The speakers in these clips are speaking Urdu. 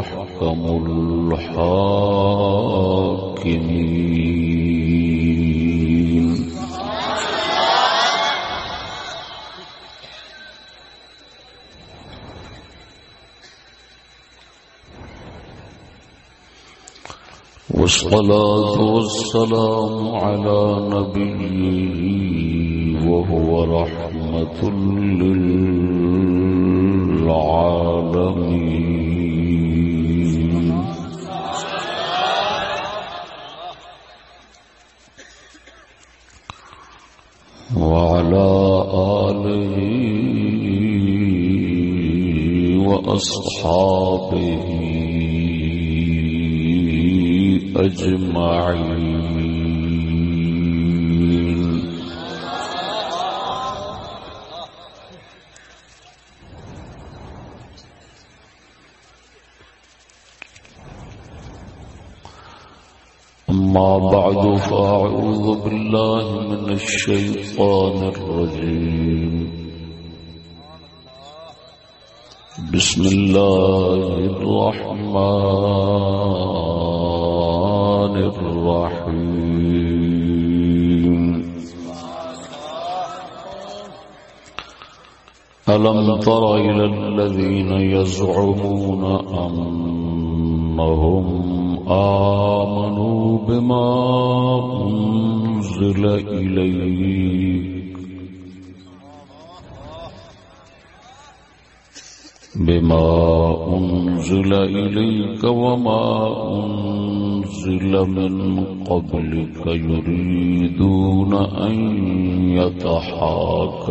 أحكم الحاكمين. والصلاة والسلام على نبيه وهو رحمة للعالمين. وعلى آله وأصحابه أجمعين. بعد فأعوذ بالله من الشيطان الرجيم. بسم الله الرحمن الرحيم. ألم تر إلى الذين يزعمون أنهم آمنوا بما أنزل إليك. بما أنزل إليك وما أنزل من قبلك يريدون أن يتحاكموا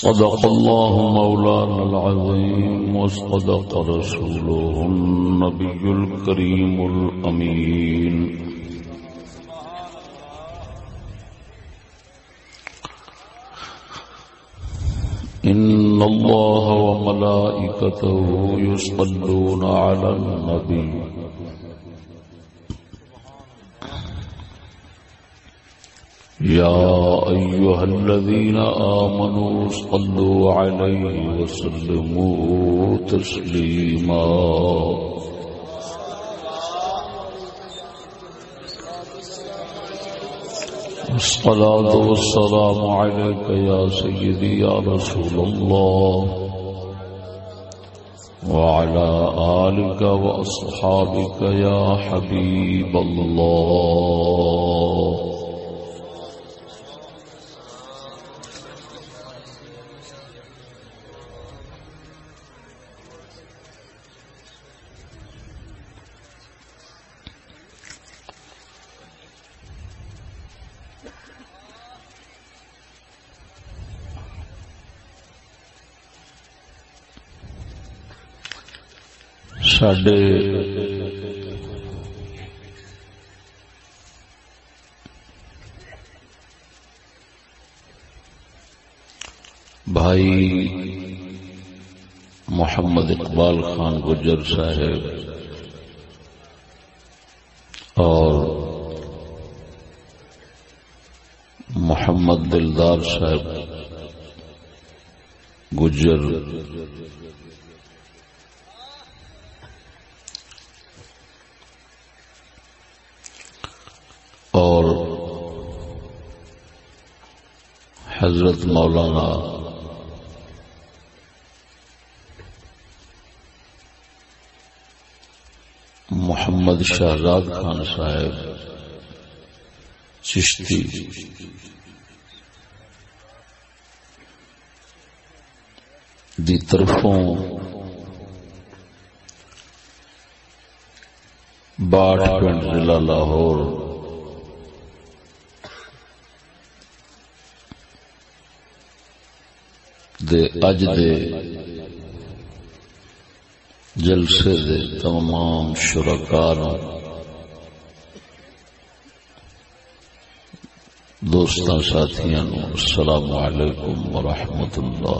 صدق الله مولانا العظيم وصدق رسوله النبي الكريم الأمين. إن الله وملائكته يصلون على النبي. يا أيها الذين آمنوا صلوا عليه وسلموا تسليما. الصلاة والسلام عليك يا سيدي يا رسول الله. وعلى آلك وأصحابك يا حبيب الله. سڈے بھائی محمد اقبال خان گجر صاحب اور محمد دلدار صاحب گجر اور حضرت مولانا محمد شہزاد خان صاحب چشتی دی طرفوں باٹھ پنڈ ضلع لاہور دے اج دے جلسے دے تمام شرکار دوستان ساتھیاں السلام علیکم ورحمۃ اللہ۔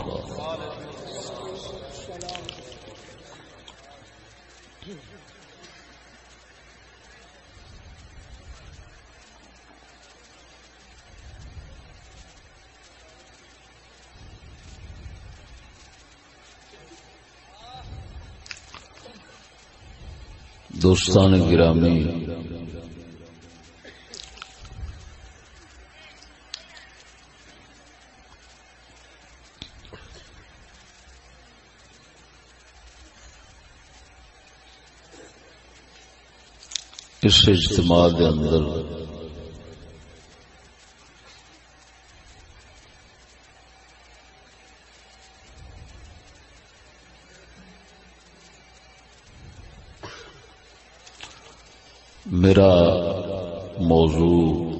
دوستان گرامی اس اجتماع کے اندر میرا موضوع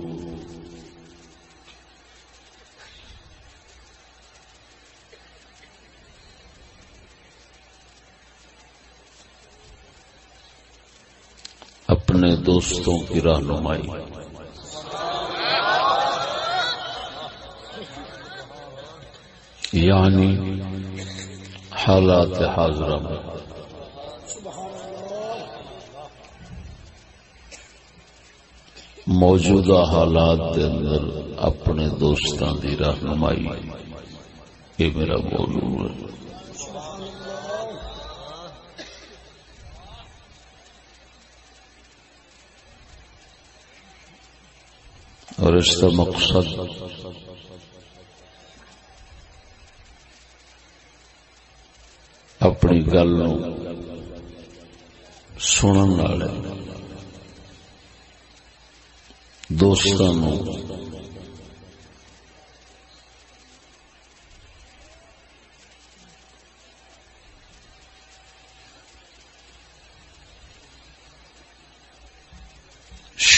اپنے دوستوں کی رہنمائی۔ یعنی حالات حاضرہ میں۔ موجودہ حالات دے اندر اپنے دوستان دی رہنمائی۔ یہ میرا موضوع ہے اور کا مقصد۔ اپنی گل سننے والے دوستوں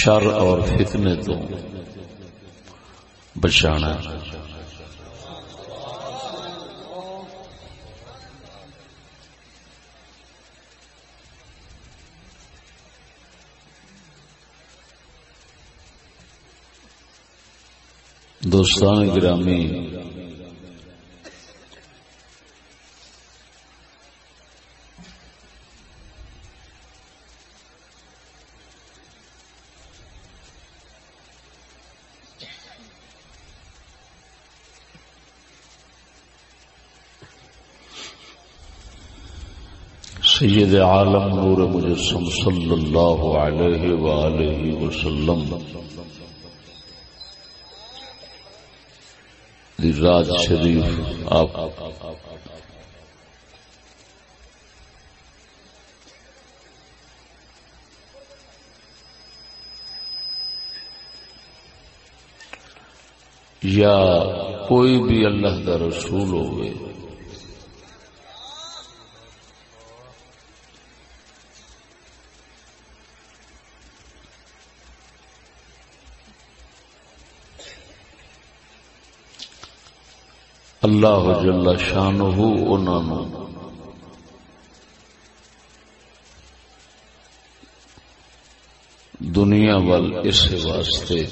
شر اور فتنے تو بچانا دوستان گرامی سید عالم نور مجسم صلی اللہ علیہ وآلہ وسلم. راج شریف آپ یا کوئی بھی اللہ کا رسول ہوئے اللہ جل شان دنیا وال اس واسطے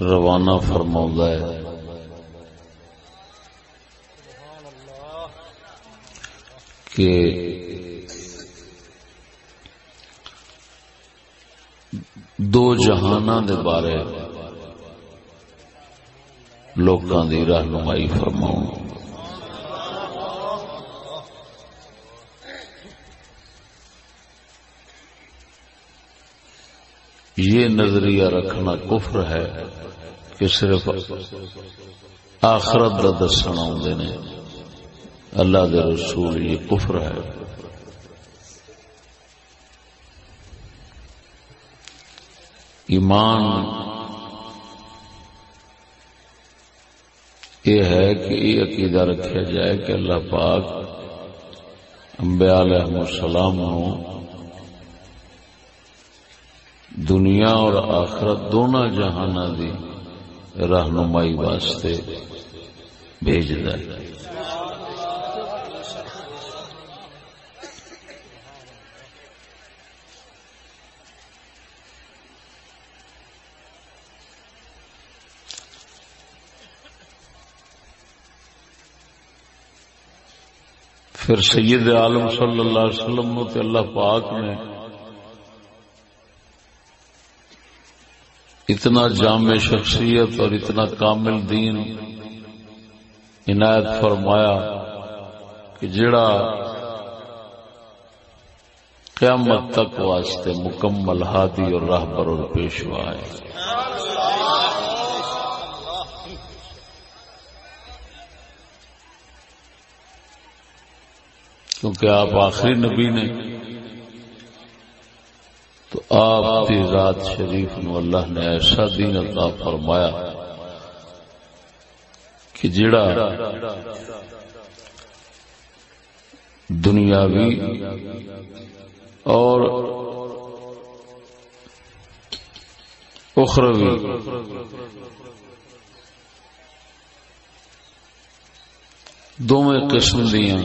روانہ فرما ہے۔ کہ دو جہانوں دے بارے لوگوں کی رہنمائی فرماؤ یہ نظریہ رکھنا کفر ہے کہ صرف آخرت کا دسن آدھے نے۔ اللہ کے رسول یہ کفر ہے۔ ایمان یہ ہے کہ یہ عقیدہ رکھا جائے کہ اللہ پاک امبیا علیہ السلام دنیا اور آخرت دونوں جہان دی رہنمائی واسطے بھیج ہے۔ پھر سید عالم صلی اللہ علیہ وسلم تے اللہ پاک نے اتنا جامع شخصیت اور اتنا کامل دین عنایت فرمایا کہ جڑا قیامت تک واسطے مکمل ہادی اور راہبر اور پیشوا ہے۔ کیونکہ آپ آخری نبی نے تو آپ کی رات شریف نو اللہ نے ایسا دین عطا فرمایا کہ جڑا دنیاوی اور اخروی دونوں قسم دیا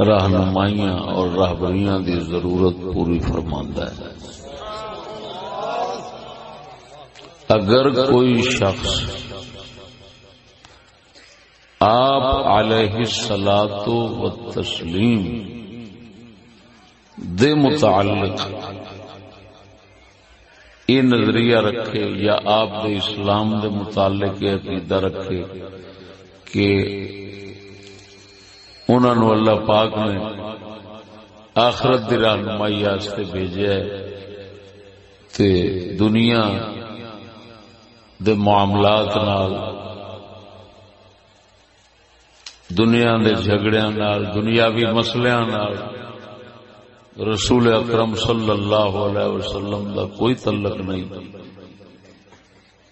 رہنمائیاں اور راہبریاں دی ضرورت پوری فرماندہ ہے۔ اگر کوئی شخص آپ علیہ سلاد و تسلیم دے متعلق یہ نظریہ رکھے یا آپ دے اسلام دے متعلق یہ عقیدہ رکھے کہ انہوں اللہ پاک نے آخرت کی رہنمائی واسطے بھیجا تے دنیا دے معاملات نال، دنیا دے جھگڑیاں نال، دنیاوی مسلیاں نال رسول اکرم صلی اللہ علیہ وسلم دا کوئی تعلق نہیں۔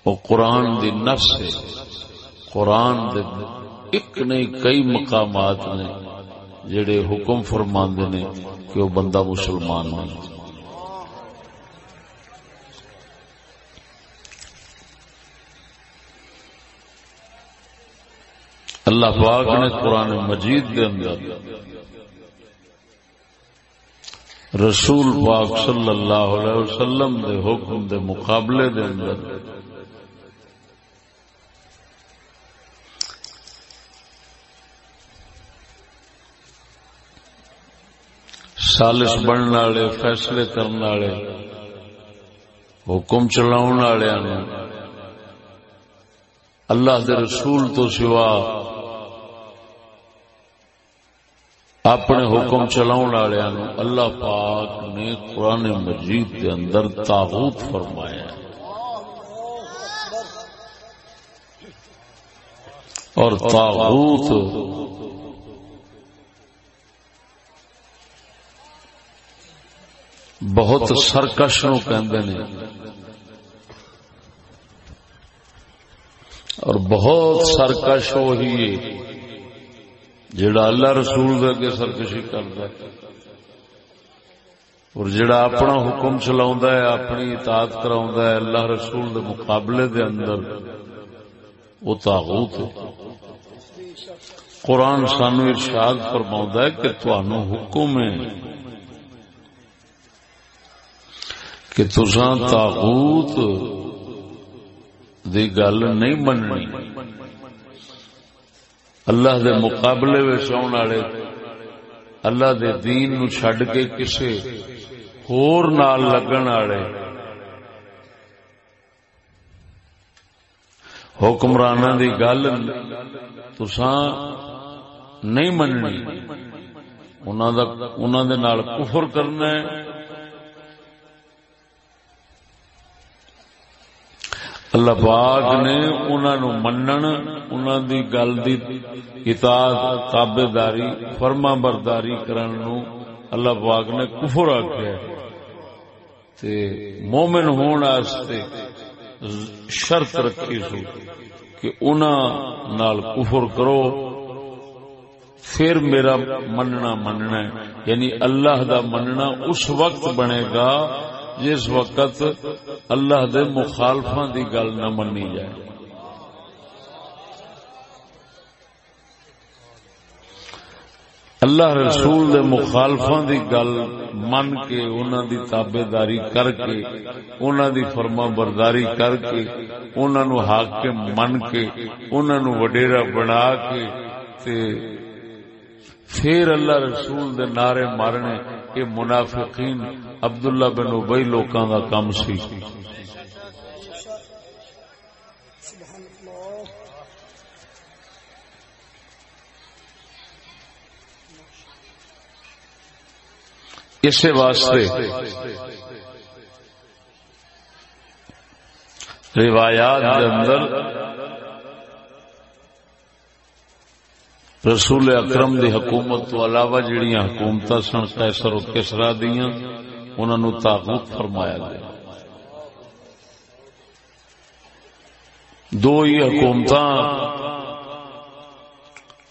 وہ قرآن دی نفس ہے، قرآن دے ایک نہیں، کئی مقامات نے جڑے حکم فرماندے نے کہ وہ بندہ مسلمان نہیں۔ اللہ پاک نے قرآن مجید کے اندر رسول پاک صلی اللہ علیہ وسلم دے حکم دے مقابلے دے اندر سالس بننے والے، فیصلے کرنے والے، حکم چلاؤ اللہ دے رسول تو سوا اپنے حکم چلاؤ اللہ پاک نے قرآن مجید کے اندر تابوت فرمایا۔ اور تابوت بہت سرکش نو کہ اور بہت سرکش وہی جڑا اللہ رسول دے کے سرکشی کرتا ہے۔ اور جڑا اپنا حکم چلا ہے، اپنی اطاعت کرا ہے، اللہ رسول دے مقابلے دے اندر، وہ تاغوت ہے۔ قرآن سانو ارشاد فرما ہے کہ تنوع حکم ہے۔ کہ تسا تاغوت دی گل نہیں مننی۔ اللہ دے مقابلے آن والے، اللہ دے دین نو چھڈ کے کسے ہور نال لگن والے۔ حکمران دی گل تسا نہیں مننی۔ انہوں دے نال کفر کرنا ہے۔ اللہ پاک نے انہوں منن انہوں دی گل دی اطاعت تابے داری فرما برداری کرن نو اللہ پاک نے کفر آخیا تے مومن ہون آستے شرط رکھی سو کہ انہوں نال کفر کرو۔ پھر میرا مننا مننا ہے یعنی اللہ دا مننا اس وقت بنے گا جس وقت اللہ دے مخالفاں دی گل نہ منی جائے۔ اللہ رسول دے مخالفاں دی گل من کے، انہاں دی تابے داری کر کے، انہاں دی فرما برداری کر کے، انہاں نو حاکم من کے، انہاں نو وڈیرا بنا کے، تے پھر اللہ رسول دے نعرے مارنے کہ منافقین عبداللہ بن ابئی لوکاں دا کم سی۔ اسی واسطے روایات کے اندر رسول اکرم دی حکومت تو علاوہ جڑیاں حکومت سن کیسر و کسرا دیا انہوں تاغوت فرمایا گیا۔ دو ہی حکومت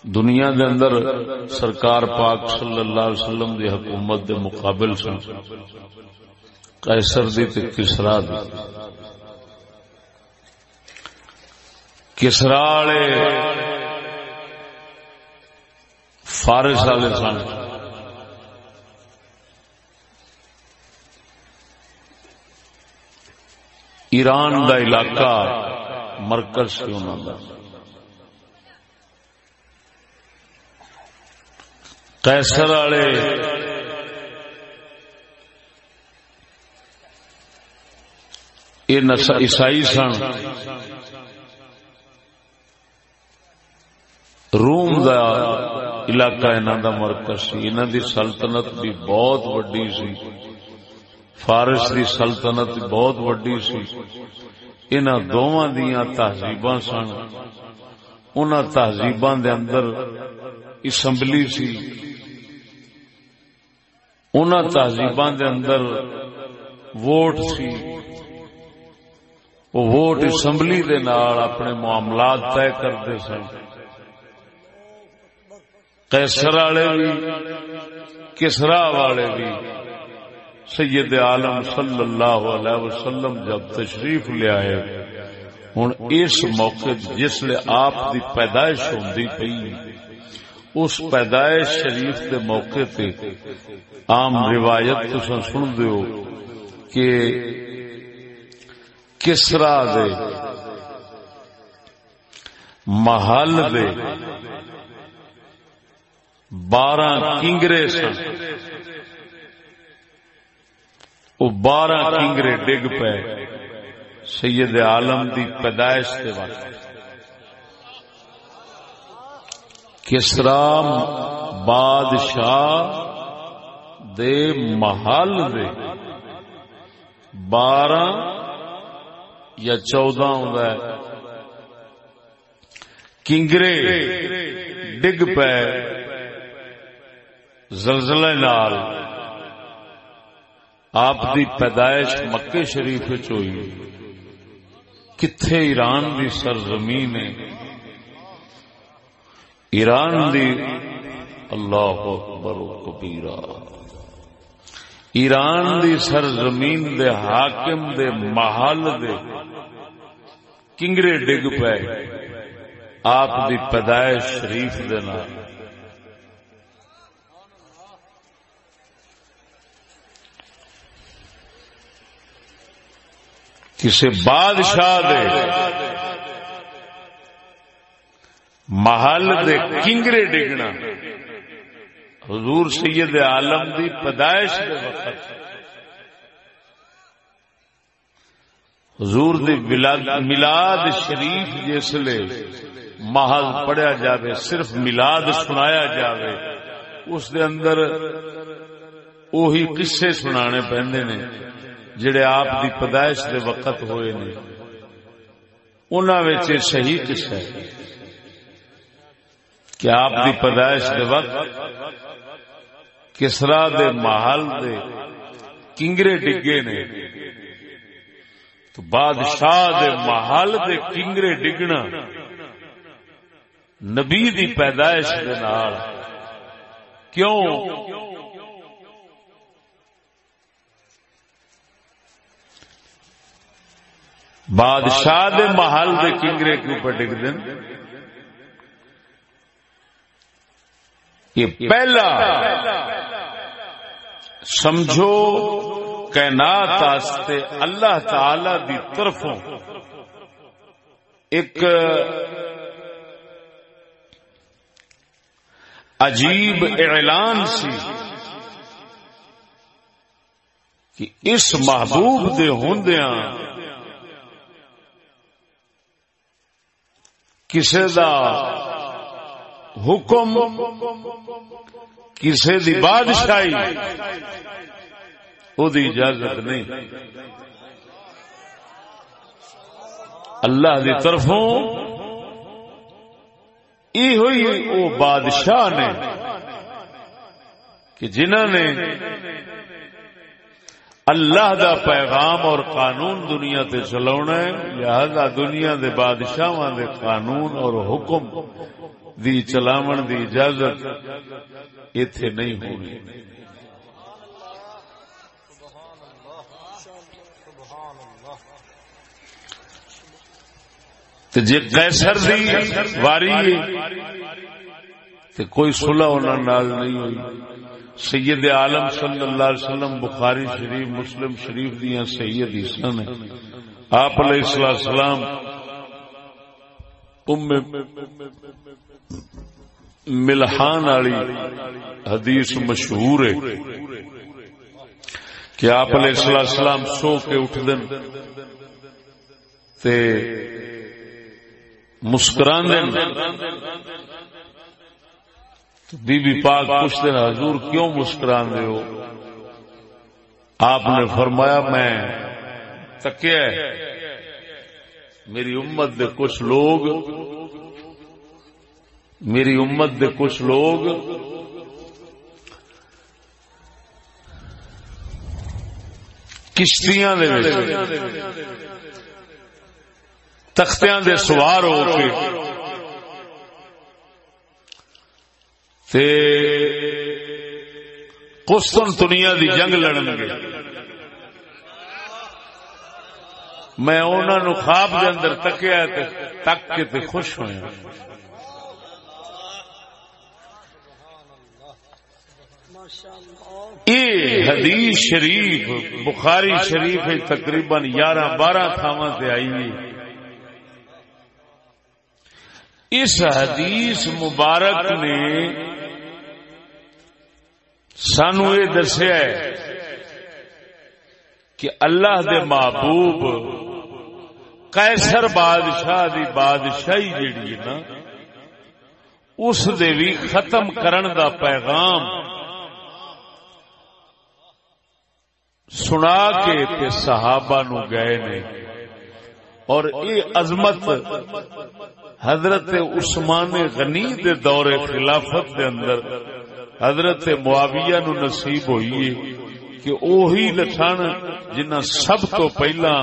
دنیا دے اندر سرکار پاک صلی اللہ علیہ وسلم دی حکومت دے مقابل سن۔ قیصر دی تے کسرا دی۔ کسرا والے فارس والے سن ایران دا علاقہ مرکز سے انہوں کا کیسر والے یہ عیسائی سن۔ روم دا علاقہ انہوں دا مرکز سی انہوں دی سلطنت بھی بہت وڈی سی۔ فارس دی سلطنت بہت وڈی سی۔ انہوں دونوں دیا تہذیب سن۔ ان تہذیب دے اندر اسمبلی سی۔ ان تہذیب دے اندر ووٹ سی۔ وہ ووٹ اسمبلی دے نال اپنے معاملات طے کرتے سن۔ کیسر والے بھی، کسرا والے بھی۔ سید عالم صلی اللہ علیہ وسلم جب تشریف لے آئے ہوں اس موقع جسل آپ دی پیدائش ہوندی پئی، اس پیدائش شریف دے موقع تے عام روایت تسا سن دیو کہ کسرا دے، محل دے بارہ کنگرے سن۔ وہ بارہ کنگرے ڈگ پے۔ سید عالم دی پیدائش کے وقت۔ کسرا بادشاہ دے محل دے۔ بارہ یا چودہ کنگرے ڈگ پے۔ زلزلے نال آپ دی پیدائش مکے شریف ہوئی۔ کتھے ایران دی سرزمین ہے؟ ایران دی اللہ اکبر کبیرہ۔ ایران دی سرزمین دے حاکم دے محل دے کنگرے ڈگ پے۔ آپ دی پیدائش شریف دے نال۔ کسی بادشاہ دے محل دے کنگرے ڈگنا۔ حضور سید عالم دی پیدائش دے وقت۔ حضور دی ملاد شریف جسلے محل پڑھیا جاوے، صرف ملاد سنایا جاوے۔ اس دے اندر اوہی قصے سنانے پہندے نے۔ جڑے آپ دی پیدائش دے وقت ہوئے نے انہوں صحیح قصہ ہے کہ آپ دی پیدائش دے وقت کسرا دے محل دے کنگرے ڈگے نے، تو بادشاہ دے محل دے کنگرے ڈگنا نبی دی پیدائش دے نال، کیوں؟ بادشاہ دے محل دے کنگرے کے اوپر ڈگ دن یہ پہلا سمجھو کائنات آستے اللہ تعالی دی طرفوں ایک عجیب اعلان سی کہ اس محبوب دے ہوندیاں کسے دا حکم، کسے دی بادشاہی وہ دی اجازت نہیں۔ اللہ دی طرفوں یہ ہوئی وہ بادشاہ نے کہ جنہ نے اللہ دا پیغام اور قانون دنیا تے چلاونا ہے، لہذا دنیا دے بادشاہ دے قانون اور حکم دی چلاون دی اجازت ایتھے نہیں ہونی۔ جی قیصر دی واری تے کوئی صلح انہاں نال نہیں ہوئی۔ سید عالم صلی اللہ علیہ وسلم، بخاری شریف، مسلم شریف دیا سید عیسیٰ نے۔ آپ علیہ السلام ام ملحان والی حدیث مشہور ہے کہ آپ علیہ السلام سو کے اٹھ دن تے مسکران دن بی بی پاک پوچھتے ہیں، حضور کیوں مسکران دے ہو? آپ نے فرمایا، میں تکیا میری امت دے کچھ لوگ میری امت دے کچھ لوگ کشتیاں دے تختیاں دے سوار ہو کے قسطن دنیا دی جنگ لڑن گے۔ میں انہوں نے خواب کے اندر تکیا تک کے تے خوش ہوا یہ حدیث شریف، بخاری شریف تقریباً یارہ بارہ تھاواں سے آئی اس حدیث مبارک نے سانو یہ دسیا کہ اللہ دے محبوب کیسر بادشاہ دی بادشاہی جیڑی ہے نا، اس دے بھی ختم کرن دا پیغام سنا کے تے صحابہ نو گئے نے۔ اور یہ عظمت حضرت عثمان غنی دے دور خلافت دے اندر حضرت معاویہ نو نصیب ہوئی کہ اوہی لٹھن جنہ سب تو پہلا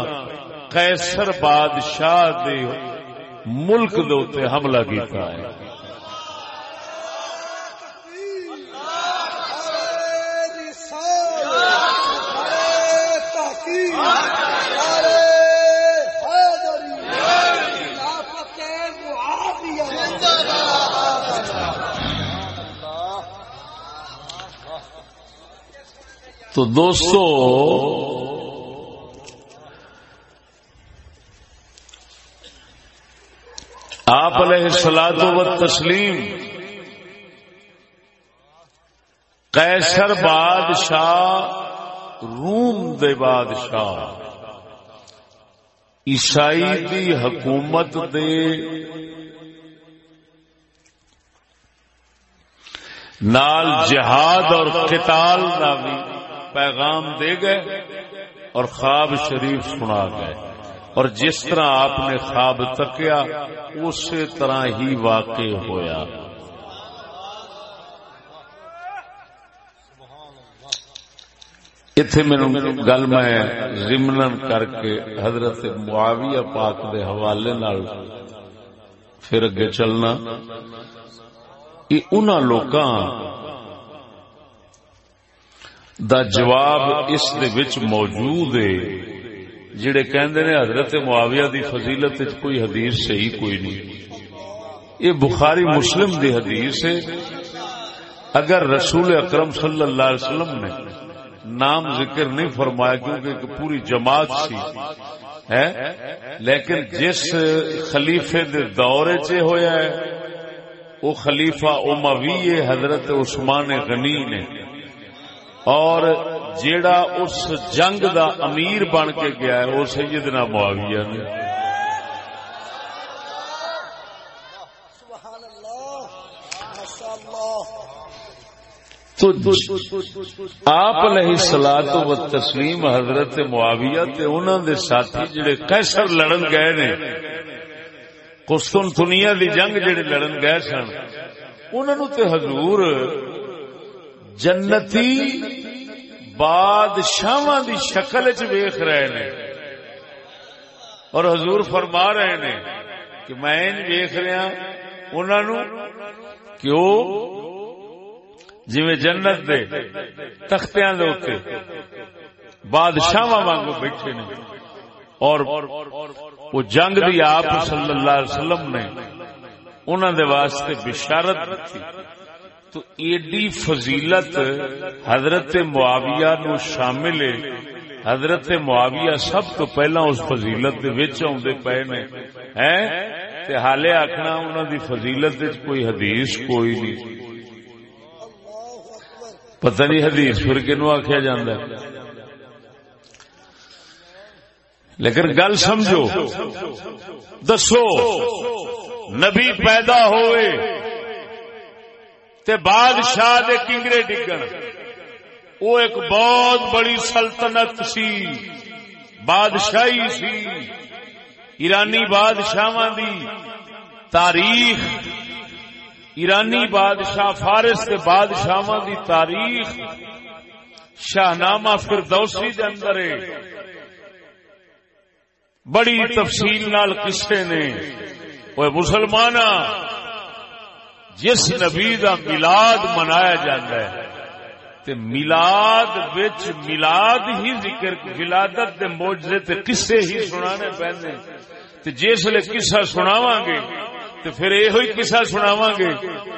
قیصر بادشاہ دے ملک دے حملہ کیتا ہے۔ تو دوستو، آپ علیہ سلاد و تسلیم کیسر بادشاہ، روم دے بادشاہ، عیسائی دی حکومت دے۔ نال جہاد اور قتال کا بھی۔ پیغام دے گئے اور خواب شریف سنا گئے۔ اور جس طرح آپ نے خواب تکیا، اسی طرح ہی واقع ہویا۔ اتے میرے گل میں ضمن کر کے حضرت معاویہ پاک دے حوالے نال پھر اگے چلنا۔ یہ انہوں لوکاں دا جواب اس دے وچ موجود ہے۔ جڑے کہندے نے حضرت معاویہ دی فضیلت کوئی حدیث صحیح کوئی نہیں۔ یہ بخاری مسلم دی حدیث ہے۔ اگر رسول اکرم صلی اللہ علیہ وسلم نے نام ذکر نہیں فرمایا کیونکہ ایک پوری جماعت سی، ہے؟ لیکن جس خلیفے دے دورے چ ہویا ہے، وہ خلیفہ اموی حضرت عثمان غنی نے۔ اور جیڑا اس جنگ دا امیر بن کے گیا ہے، وہ سیدنا معاویہ نے۔ تو آپ علیہ سلاد و تسلیم حضرت معاویہ تے انہوں دے ساتھی جڑے کیسر لڑن گئے نے قسطن دنیا دی جنگ جڑے لڑن گئے سن انہوں تے حضور جنتی بادشاہ دی شکل چ ویخ رہے نے۔ اور حضور فرما رہے نے کہ میں ویخ رہا ہاں، انہوں کیوں؟ جی جنت دے تختیاں دے بادشاہ وانگو بیٹھے نے۔ اور وہ جنگ دی آپ صلی اللہ علیہ وسلم نے انہوں دے واسطے بشارت تھی تو ایڈی فضیلت حضرت معاویہ نو شامل ہے۔ حضرت معاویہ سب تو پہلا اس فضیلت دے وچ اوندے پے نے۔ ہیں؟ تے حالے آکھنا انہاں دی فضیلت وچ کوئی حدیث کوئی نہیں۔ پتہ نہیں حدیث پھر کنو آخیا جاندہ ہے۔ لیکن گل سمجھو۔ دسو، نبی پیدا ہوئے۔ تے بادشاہ دے کنگرے ڈگن۔ وہ ایک بہت بڑی سلطنت سی، بادشاہی سی، ایرانی بادشاہ دی۔ تاریخ، ایرانی بادشاہ فارس کے بادشاہ دی تاریخ شاہنامہ فردوسی دے اندر بڑی تفصیل نال قصے نے۔ وہ مسلمان جس نبی دا ملاد منایا جاتا ہے، تے ملاد وچ ملاد ہی ذکر ولادت دے موجزے تے قصے ہی سنانے پہنے تے جس لے قصہ سناواں گے، تے پھر یہ قصہ سناواں گے۔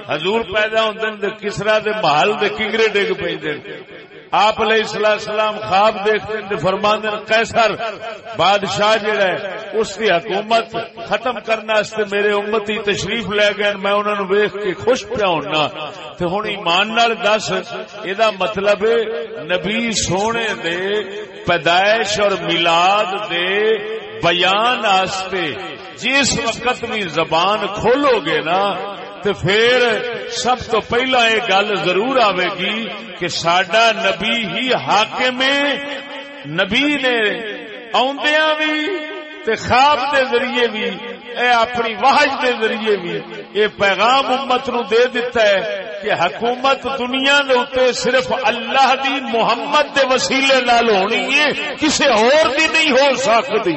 حضور پیدا ہوندن ہوتے کسرا دے محل دے کنگرے ڈگ پیندے آپ علیہ السلام خواب دیکھتے فرمان کیسر بادشاہ جڑا ہے، اس کی حکومت ختم کرنا میرے امتی تشریف لے گئے میں انہوں نے ویخ کے خوش پیا ہونا۔ تو ہوں ایمان نال دس یہ مطلب نبی سونے دے پیدائش اور میلاد دے بیان آستے جس وقت بھی زبان کھولو گے نا تو پھر سب تو پہلا یہ گل ضرور آئے گی کہ سڈا نبی ہی حاکم نبی نے آدیا بھی تے خواب دے ذریعے بھی اے اپنی واہج دے ذریعے بھی اے پیغام امت نو دے دیتا ہے کہ حکومت دنیا دے اتنے صرف اللہ دی محمد دے وسیلے نال ہونی ہے کسی اور دی نہیں ہو سکتی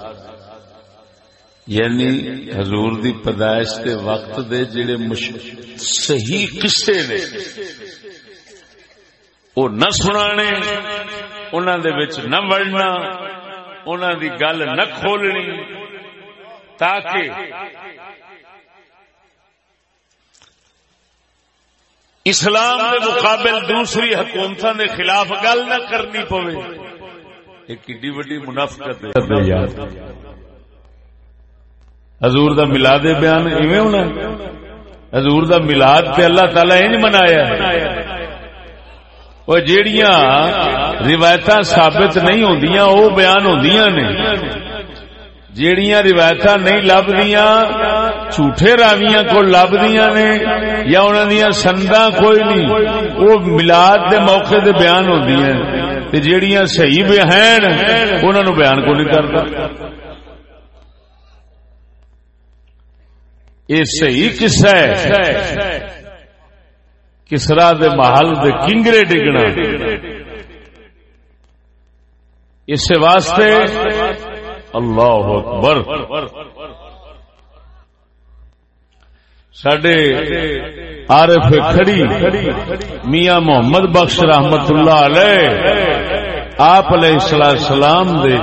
یعنی حضور دی پیدائش کے وقت دے جڑے صحیح قصے نے، وہ نہ سنانے انہوں دے وچ نہ وڑنا انہوں دی گل نہ کھولنی، تاکہ اسلام کے مقابل دوسری حکومت کے خلاف گل نہ کرنی پوے۔ ایک وڈی منافقت ہے۔ حضور دا ملاد بیان، ایویں ہونا حضور دا ملاد تے اللہ تعالی انج منایا وہ جیڑیاں روایت ثابت نہیں ہوندیاں، وہ بیان ہوندیاں نے۔ جیڑیاں روایت نہیں لبدیاں، جھوٹے راویاں کو لبدیاں نے یا انہوں دیا سندا کوئی نہیں۔ وہ ملاد دے موقع دے بیان ہوندی ہیں جیڑیاں صحیح بیان انہوں نے بیان کو نہیں کرتا۔ یہ صحیح قصہ ہے۔ کسرا دے محل دے کنگرے ڈگنا۔ اس واسطے اللہ اکبر۔ سڈے عارف کھڑی میاں محمد بخش رحمت اللہ علیہ آپ علیہ السلام دے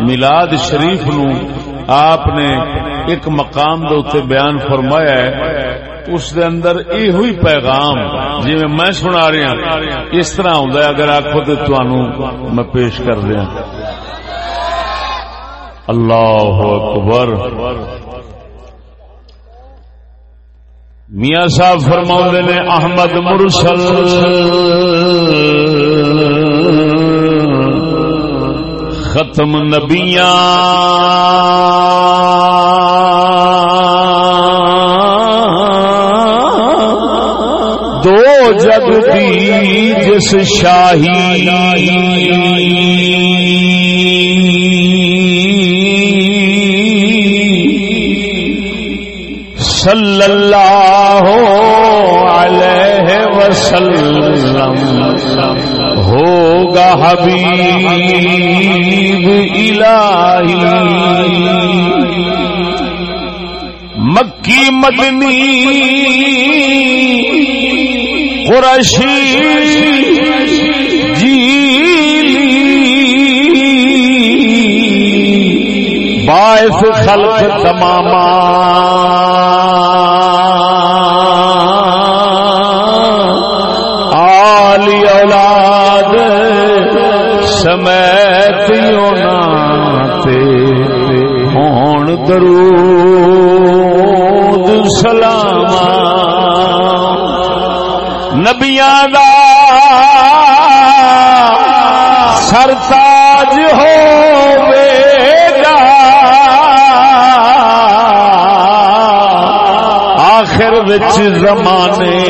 میلاد شریف نو آپ نے ایک مقام دے بیان فرمایا ہے، اس دے اندر یہ ہوئی پیغام جی میں سنا رہا ہوں، اس طرح ہوں اگر آخو تو تنوع میں پیش کر دیا اللہ اکبر۔ میاں صاحب فرما نے، احمد مرسل۔ ختم نبیاں۔ دی جس شاہی صلی اللہ علیہ وسلم ہوگا حبیب الہی۔ مکی مدنی قرشی جی باعث خلق تماما سمیت ہون درود سلام نبیاں دا سرتاج ہو گا۔ آخر بچ زمانے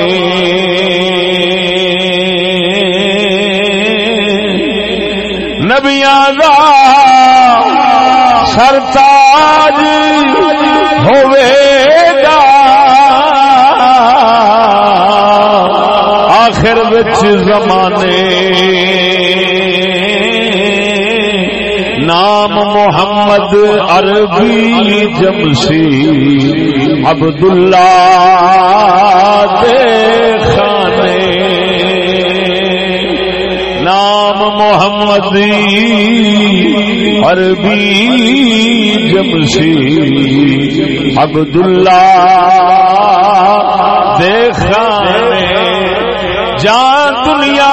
نبیاں سرتاج آخر بچ زمانے نام محمد عربی جمسی عبداللہ دے خانے نام محمد عربی جمشی عبد اللہ دیکھا جان دنیا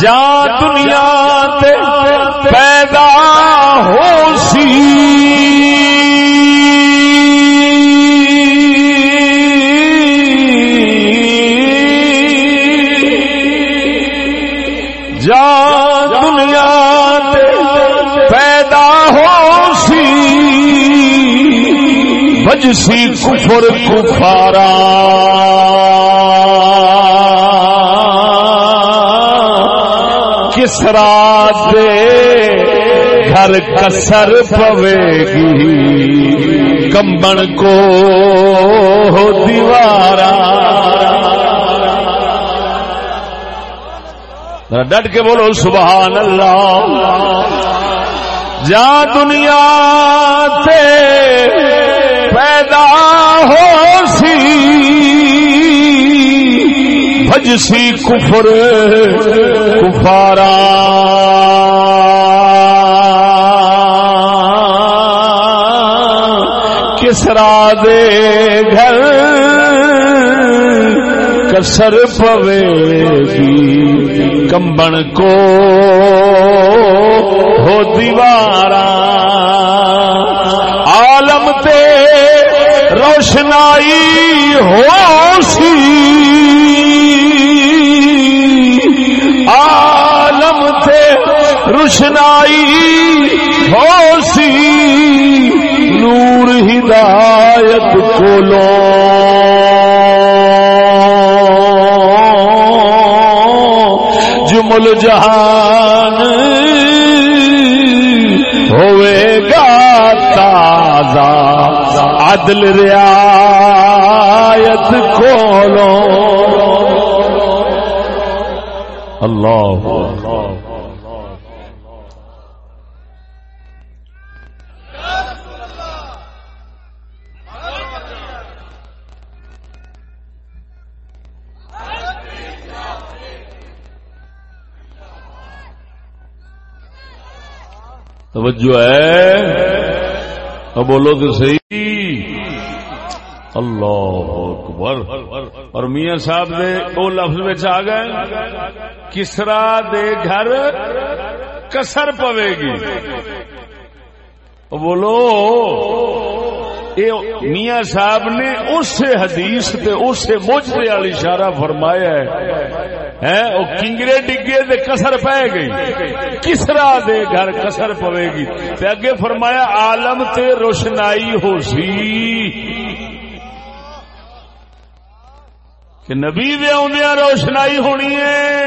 جان دنیا پیدا ہو سی۔ سی۔ کفر کفارا۔ کس رات گھر کسر پوے گی کمبن کو دیوارا۔ ڈٹ کے بولو سبحان اللہ جا دنیا تے پیدا ہو بج سی کفر، کفارا۔ کسرا دے گھر، کسر پوے گی۔ کمبن کو ہو دیوارا۔ عالم تے روشنائی ہو سی۔ عالم تے روشنائی ہو سی نور ہدایت ہدایت کولو۔ جمل جہان ہوئے گا تازہ، عدل رعایت کولو۔ اللہ توجہ ہے۔ اب بولو تو صحیح۔ اللہ اکبر۔ اور میاں صاحب نے وہ لفظ آ گئے، کسرا دے گھر کسر پوے گی۔ بولو میاں صاحب نے اس حدیث تے اس موجے والی اشارہ فرمایا ہے۔ کنگرے ڈگے دے کسر پہ گئی۔ کسرا دے گھر کسر پوے گی۔ تے اگے فرمایا، عالم تے روشنائی ہو سی۔ کہ نبی دے روشنائی ہونی ہے۔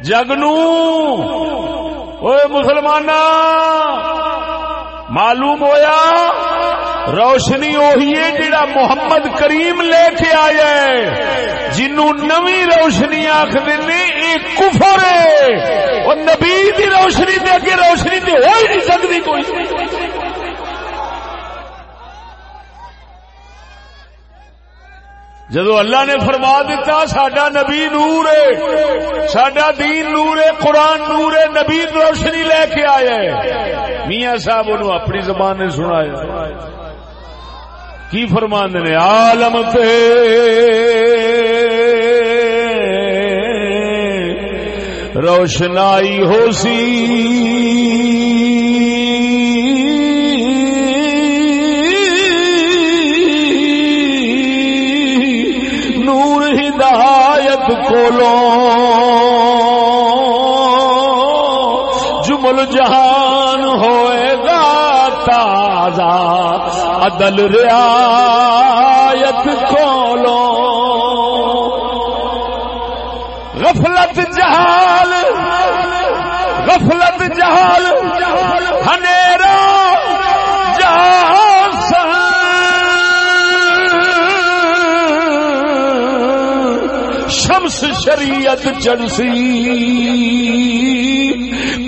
جگنو مسلمان معلوم ہویا، روشنی وہی ہے جڑا محمد کریم لے کے آیا ہے۔ جنو نوی روشنی آخر یہ کفر ہے۔ اور نبی دی روشنی دے اگے روشنی تے ہو ہی نہیں سکتی کوئی۔ جدو اللہ نے فرما دیتا سڈا نبی نور ہے۔ سڈا دین نور ہے، قرآن نور ہے، نبی روشنی لے کے آیا ہے۔ میاں صاحب ان اپنی زبان نے سنایا۔ کی فرمان نے؟ عالم تے۔ روشنائی ہو سی۔ عدل رعایت کھولو۔ غفلت جہال غفلت جہال ہنیرا۔ شمس شریعت چلسی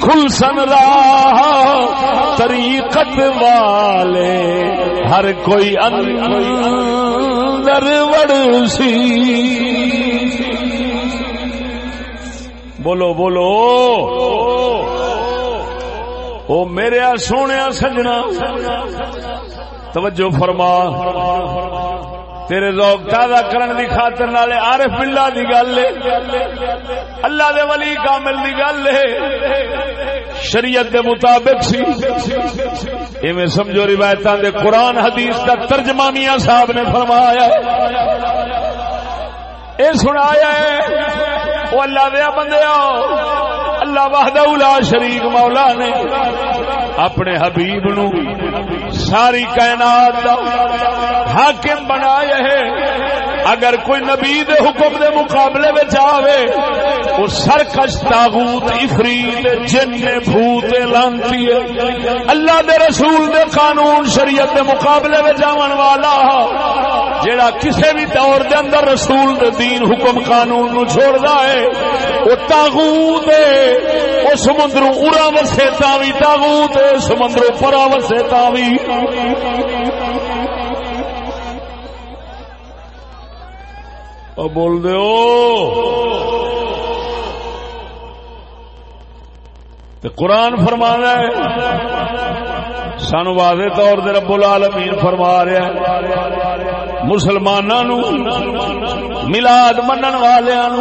کھل سن راہ طریقت والے ہر کوئی اندر وڑ سی بولو بولو۔ او میرے سونے سجنا۔ توجہ فرما۔ تیرے ذوق تازہ کرن دی خاطر نالے عارف باللہ دی گل اللہ دے ولی کامل دی گل شریعت دے مطابق سی۔ ایویں سمجھو روایتاں دے قرآن حدیث دا ترجمہ میاں صاحب نے فرمایا اے سنایا ہے وہ اللہ دیا بندے اللہ وحدہ لا شریک مولا نے اپنے حبیب نو ساری کائنات دا حاکم بنایا ہے۔ اگر کوئی نبی دے حکم دے مقابلے میں آوے، وہ سرکش تاغوت افرید جن بھوت لانتی ہے۔ اللہ دے رسول دے قانون شریعت دے مقابلے میں جاون والا جیڑا کسے بھی دور دے اندر رسول دے دین حکم قانون نو چھوڑ ہے وہ تاغوت ہے۔ وہ سمندروں ارا وسے تاوی، تاغوت ہے۔ سمندروں پرا وسے تاوی۔ اور بول دے قرآن فرما ہے سان واضح طور دے رب العالمین فرما رہا ہے مسلمانوں ملاد منن والوں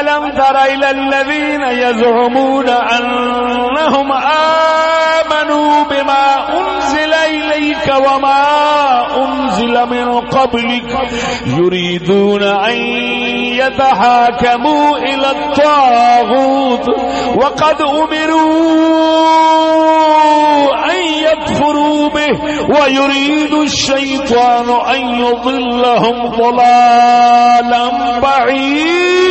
الم تر الى الذين يزعمون انهم امنوا بما انزل اليك وما أنزل من قبلك. يريدون أن يتحاكموا إلى الطاغوت. وقد أمروا أن يكفروا به. ويريد الشيطان أن يضلهم ضلالا بعيدا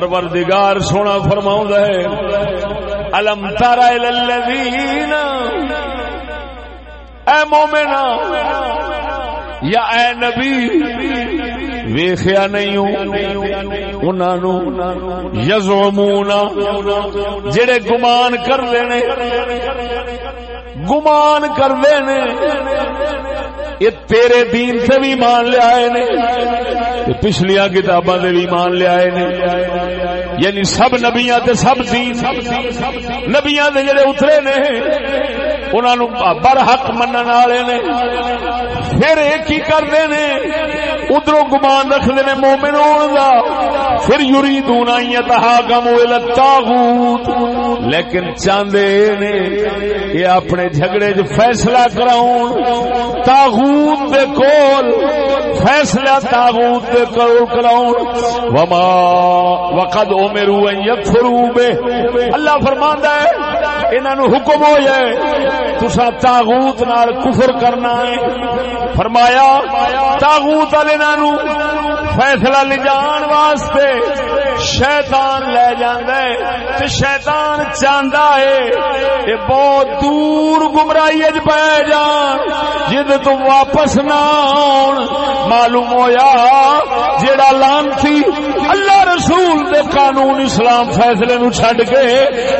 پروردگار سونا فرماؤں ہے، الم تارا الذین؟ اے مومنا یا اے نبی، ویخیا نہیں یزعمون، جڑے گمان کر لینے گمان کر لینے یہ تیرے دین سے بھی مان لیا نے۔ پچھلیا کتاباں سے بھی مان لیا نے۔ یعنی سب نبیاں تے سب دین، نبیاں دے جڑے اترے نے۔ انہاں نو برحق منن والے نے۔ پھر ایک ہی کرتے نے۔ ادھروں گمان رکھتے نے مومن ہون دا۔ پھر یریدون ان یتحاکموا الی الطاغوت۔ لیکن چاندے نے یہ اپنے جھگڑے جو فیصلہ کراؤن تاغوت دے کول فیصلہ تاغوت دے کول کراؤن۔ وما وقد امروا ان یکفروا به۔ اللہ فرماندا ہے، انہاں نو حکم ہو جائے تسا تاغوت نال کفر کرنا ہے۔ فرمایا تاغوت والے نو فیصلہ لے جان واسطے شیطان لے جاندا ہے، تے شیطان چاہندا ہے کہ بہت دور گمراہی وچ پے جان جد تو واپس نہ آن۔ معلوم ہویا، جیڑا لانتی اللہ رسول دے قانون اسلام فیصلے نو چھڈ کے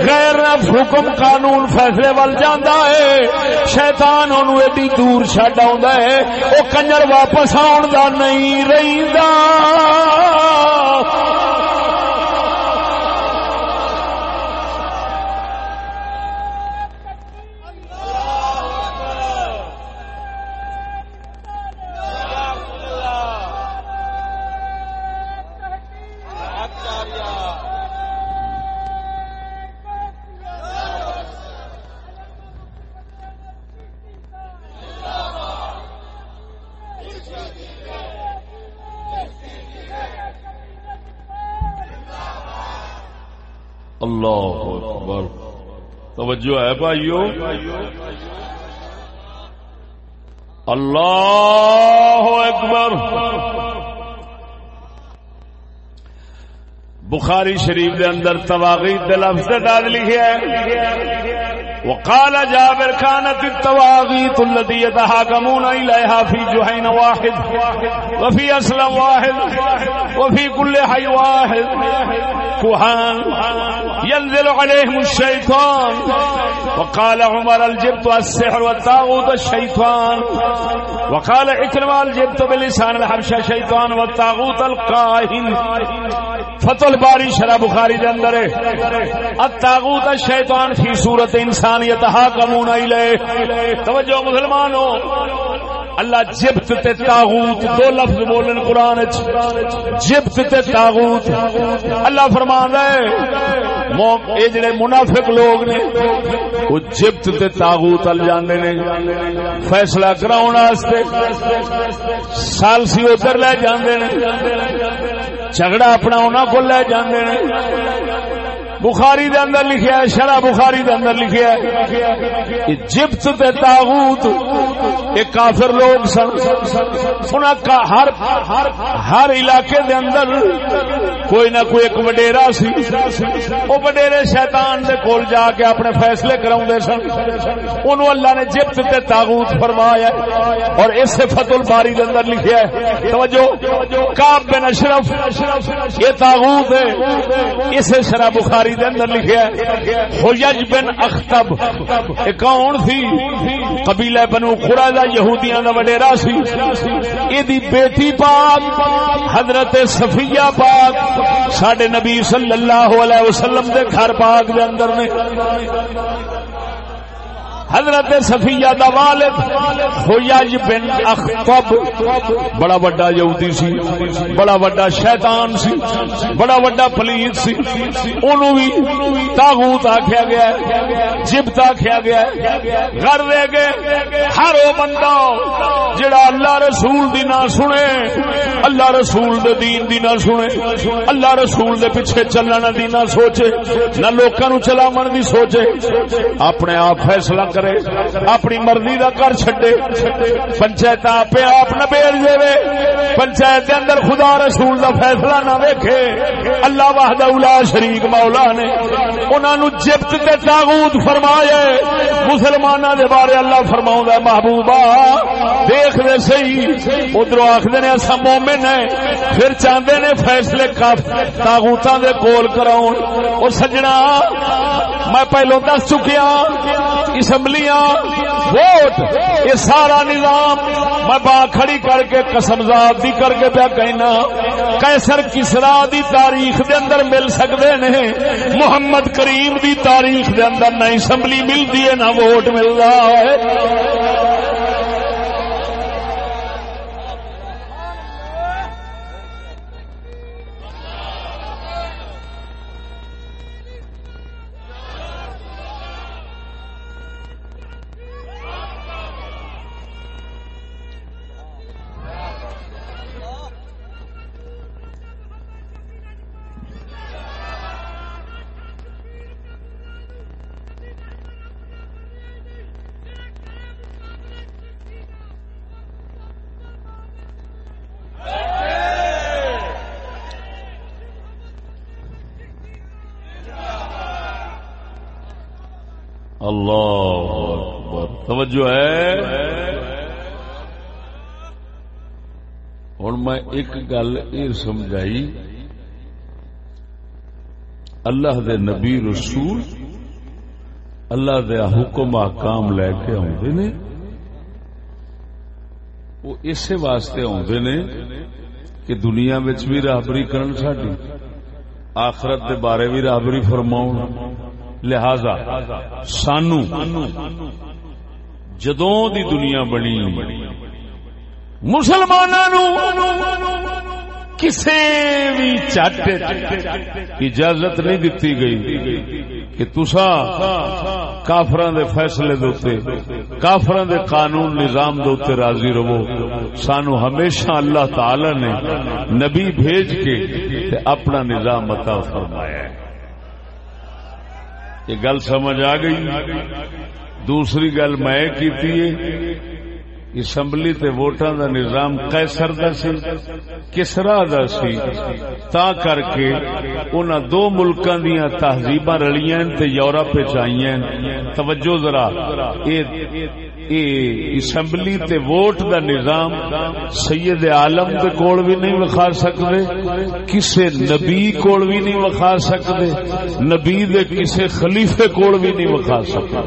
غیر نہ حکم قانون فیصلے ول جاندا ہے، شیطان اونوں ایڈی دور چھڈ آوندا ہے، او کنجر واپس آن دا نہیں رہندا اللہ اکبر۔ توجہ ہے بھائیو۔ اللہ اکبر۔ بخاری شریف دے اندر تواغیت دے لفظ داد لکھے ہے وقال جابر كانت التواغيت التي يتحاكمون إليها في جهين واحد وفي أسلم واحد وفي كل حي واحد كهان ينزل عليهم الشيطان وقال عمر الجبت السحر والطاغوت الشيطان وقال إكرم الجبت بلسان الحبشة شيطان والطاغوت القاهن فتح الباری شرح بخاری دے اندر الطاغوت الشیطان فی صورت انسانیت حاکمون الیہ توجہ مسلمانوں۔ اللہ جبت تے تاغوت دو لفظ بولن قرآن جبت تے تاغوت اللہ فرمان ہے اے جڑے منافق لوگ نے، وہ جبت تے تاغوت ال جاندے نے۔ فیصلہ کراؤن واسطے سالسی ادھر لے جاندے نے۔ جھگڑا اپنا انہوں کو لے جاندے نے۔ بخاری دے اندر لکھیا ہے، شرح بخاری دے اندر لکھیا ہے کہ جبت تے تاغوت ایک کافر لوگ سن۔ انہاں کا ہر ہر علاقے دے اندر کوئی نہ کوئی ایک وڈیرا سی۔ او وڈیرے شیطان دے کول جا کے اپنے فیصلے کراوندے سن۔ انہوں اللہ نے جبت تے تاغوت فرمایا اور اس سے فتح الباری دے اندر لکھیا ہے۔ توجہ، کعب بن اشرف، یہ تاغوت ہے۔ اسے شرح بخاری بخاری دے اندر لکھیا ہے حجج بن اختب اے کون تھی؟ قبیلہ بنو قریظہ یہودیاں دا وڈیرا سی۔ اے دی بیٹی پاک، حضرت صفیہ پاک، ساڈے نبی صلی اللہ علیہ وسلم دے گھر پاک دے اندر نے۔ حضرت صفیہ دا والد خویج جی بن اخطب، بڑا بڑا یہودی سی، بڑا بڑا شیطان سی، بڑا بڑا پلیت سی۔ انہوں بھی تاغوت آکھیا گیا ہے، جبت آکھیا گیا ہے۔ گھر دے گئے، ہر وہ بندہ جڑا اللہ رسول دی نہ سنے، اللہ رسول دے دین دی نہ سنے، اللہ رسول دے پیچھے چلنا دی نہ سوچے، نہ لوکاں نو چلاون دی سوچے۔ اپنے آپ فیصلہ کر کرے، اپنی مرضی دا کر چھڈے۔ پنچایت آپ آپ نبیڑ دے۔ پنچایت کے اندر خدا رسول دا فیصلہ نہ ویکھے۔ اللہ وحدہ الا شریک مولا نے انہاں نو جبت تے تاغوت فرمایا مسلماناں دے بارے اللہ فرماؤں ہے، محبوبہ، دیکھ دے صحیح۔ ادھر آخر نے ایسا مومن ہے پھر چاہتے نے فیصلے تاغوتاں دے کول کراؤ اور سجنا میں پہلو دس چکیا اسمبلیاں، ووٹ، یہ سارا نظام میں با کھڑی کر کے قسم دی کر کے پیا کہنا کیسر کسرا دی تاریخ دے اندر مل سکتے ہیں محمد کریم دی تاریخ دے اندر نہ اسمبلی ملتی ہے نہ ووٹ مل رہا ہے۔ اللہ اکبر۔ توجہ ہے؟ ہوں میں ایک گل یہ سمجھائی، اللہ دے نبی رسول، اللہ دے حکم آکام لے کے آدھے نے۔ وہ اسی واسطے آدھے نے کہ دنیا بھی رابری کرن ساڈی، آخرت دے بارے بھی رابری فرماؤ لہذا سانو جدوں دی دنیا بنی مسلمانوں کسی بھی چٹ اجازت نہیں دیتی گئی کہ تسا کافران دے فیصلے دوتے کافران دے قانون نظام دوتے راضی رہو۔ سانو ہمیشہ اللہ تعالی نے نبی بھیج کے اپنا نظام عطا فرمایا ہے۔ یہ گل سمجھ آ گئی۔ دوسری گل میں کی اسمبلی تے ووٹاں دا نظام قیصر دا سی، کسرا دا سی۔ تا کر کے انہاں دو ملکاں دیاں تہذیباں رلیاں تے یورپ وچ آئیاں توجہ ذرا، اے اے اسمبلی تے ووٹ دا نظام سید عالم دے کول بھی نہیں وکھا سکدے، کسے نبی کول بھی نہیں وکھا سکدے، نبی دے کسے خلیفے کول بھی نہیں وکھا سکدے۔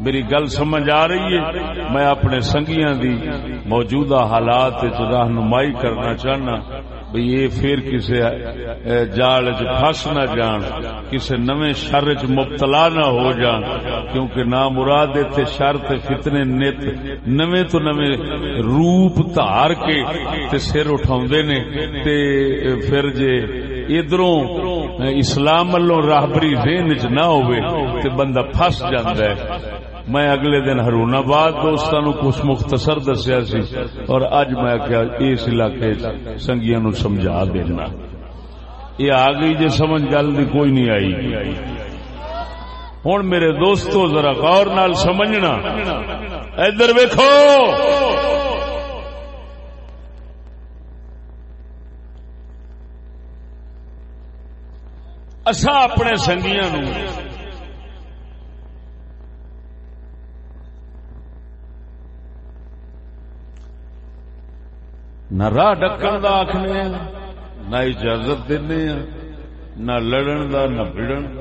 میری گل سمجھ آ رہی ہے، میں اپنے سنگیاں دی موجودہ حالات رہنمائی کرنا چاہنا۔ بھئی یہ پھر کسی جال چ پھس نہ جان کسی نویں شر چ مبتلا نہ ہو جان، کیونکہ نہ مراد اتنے شر فتنے نت، نویں تو نویں روپ تار کے تے سر اٹھا نے۔ تے پھر جے ادھروں اسلام والوں راہبری ذہن چ نہ ہوئے تے بندہ پھس جاندا ہے۔ میں اگلے دن ہرون آباد دوستان کچھ مختصر دسیا سی اور اج میں کیا اس علاقے سنگیا نو سمجھا دینا۔ یہ آ گئی جی سمجھ گل بھی کوئی نہیں آئی۔ ہوں میرے دوستو ذرا غور نال سمجھنا۔ ادھر ویکو اصا اپنے سنگیاں نو نہ راہ ڈکن کا آخنے نہ اجازت دینے نہ لڑن دا، نہ بڑن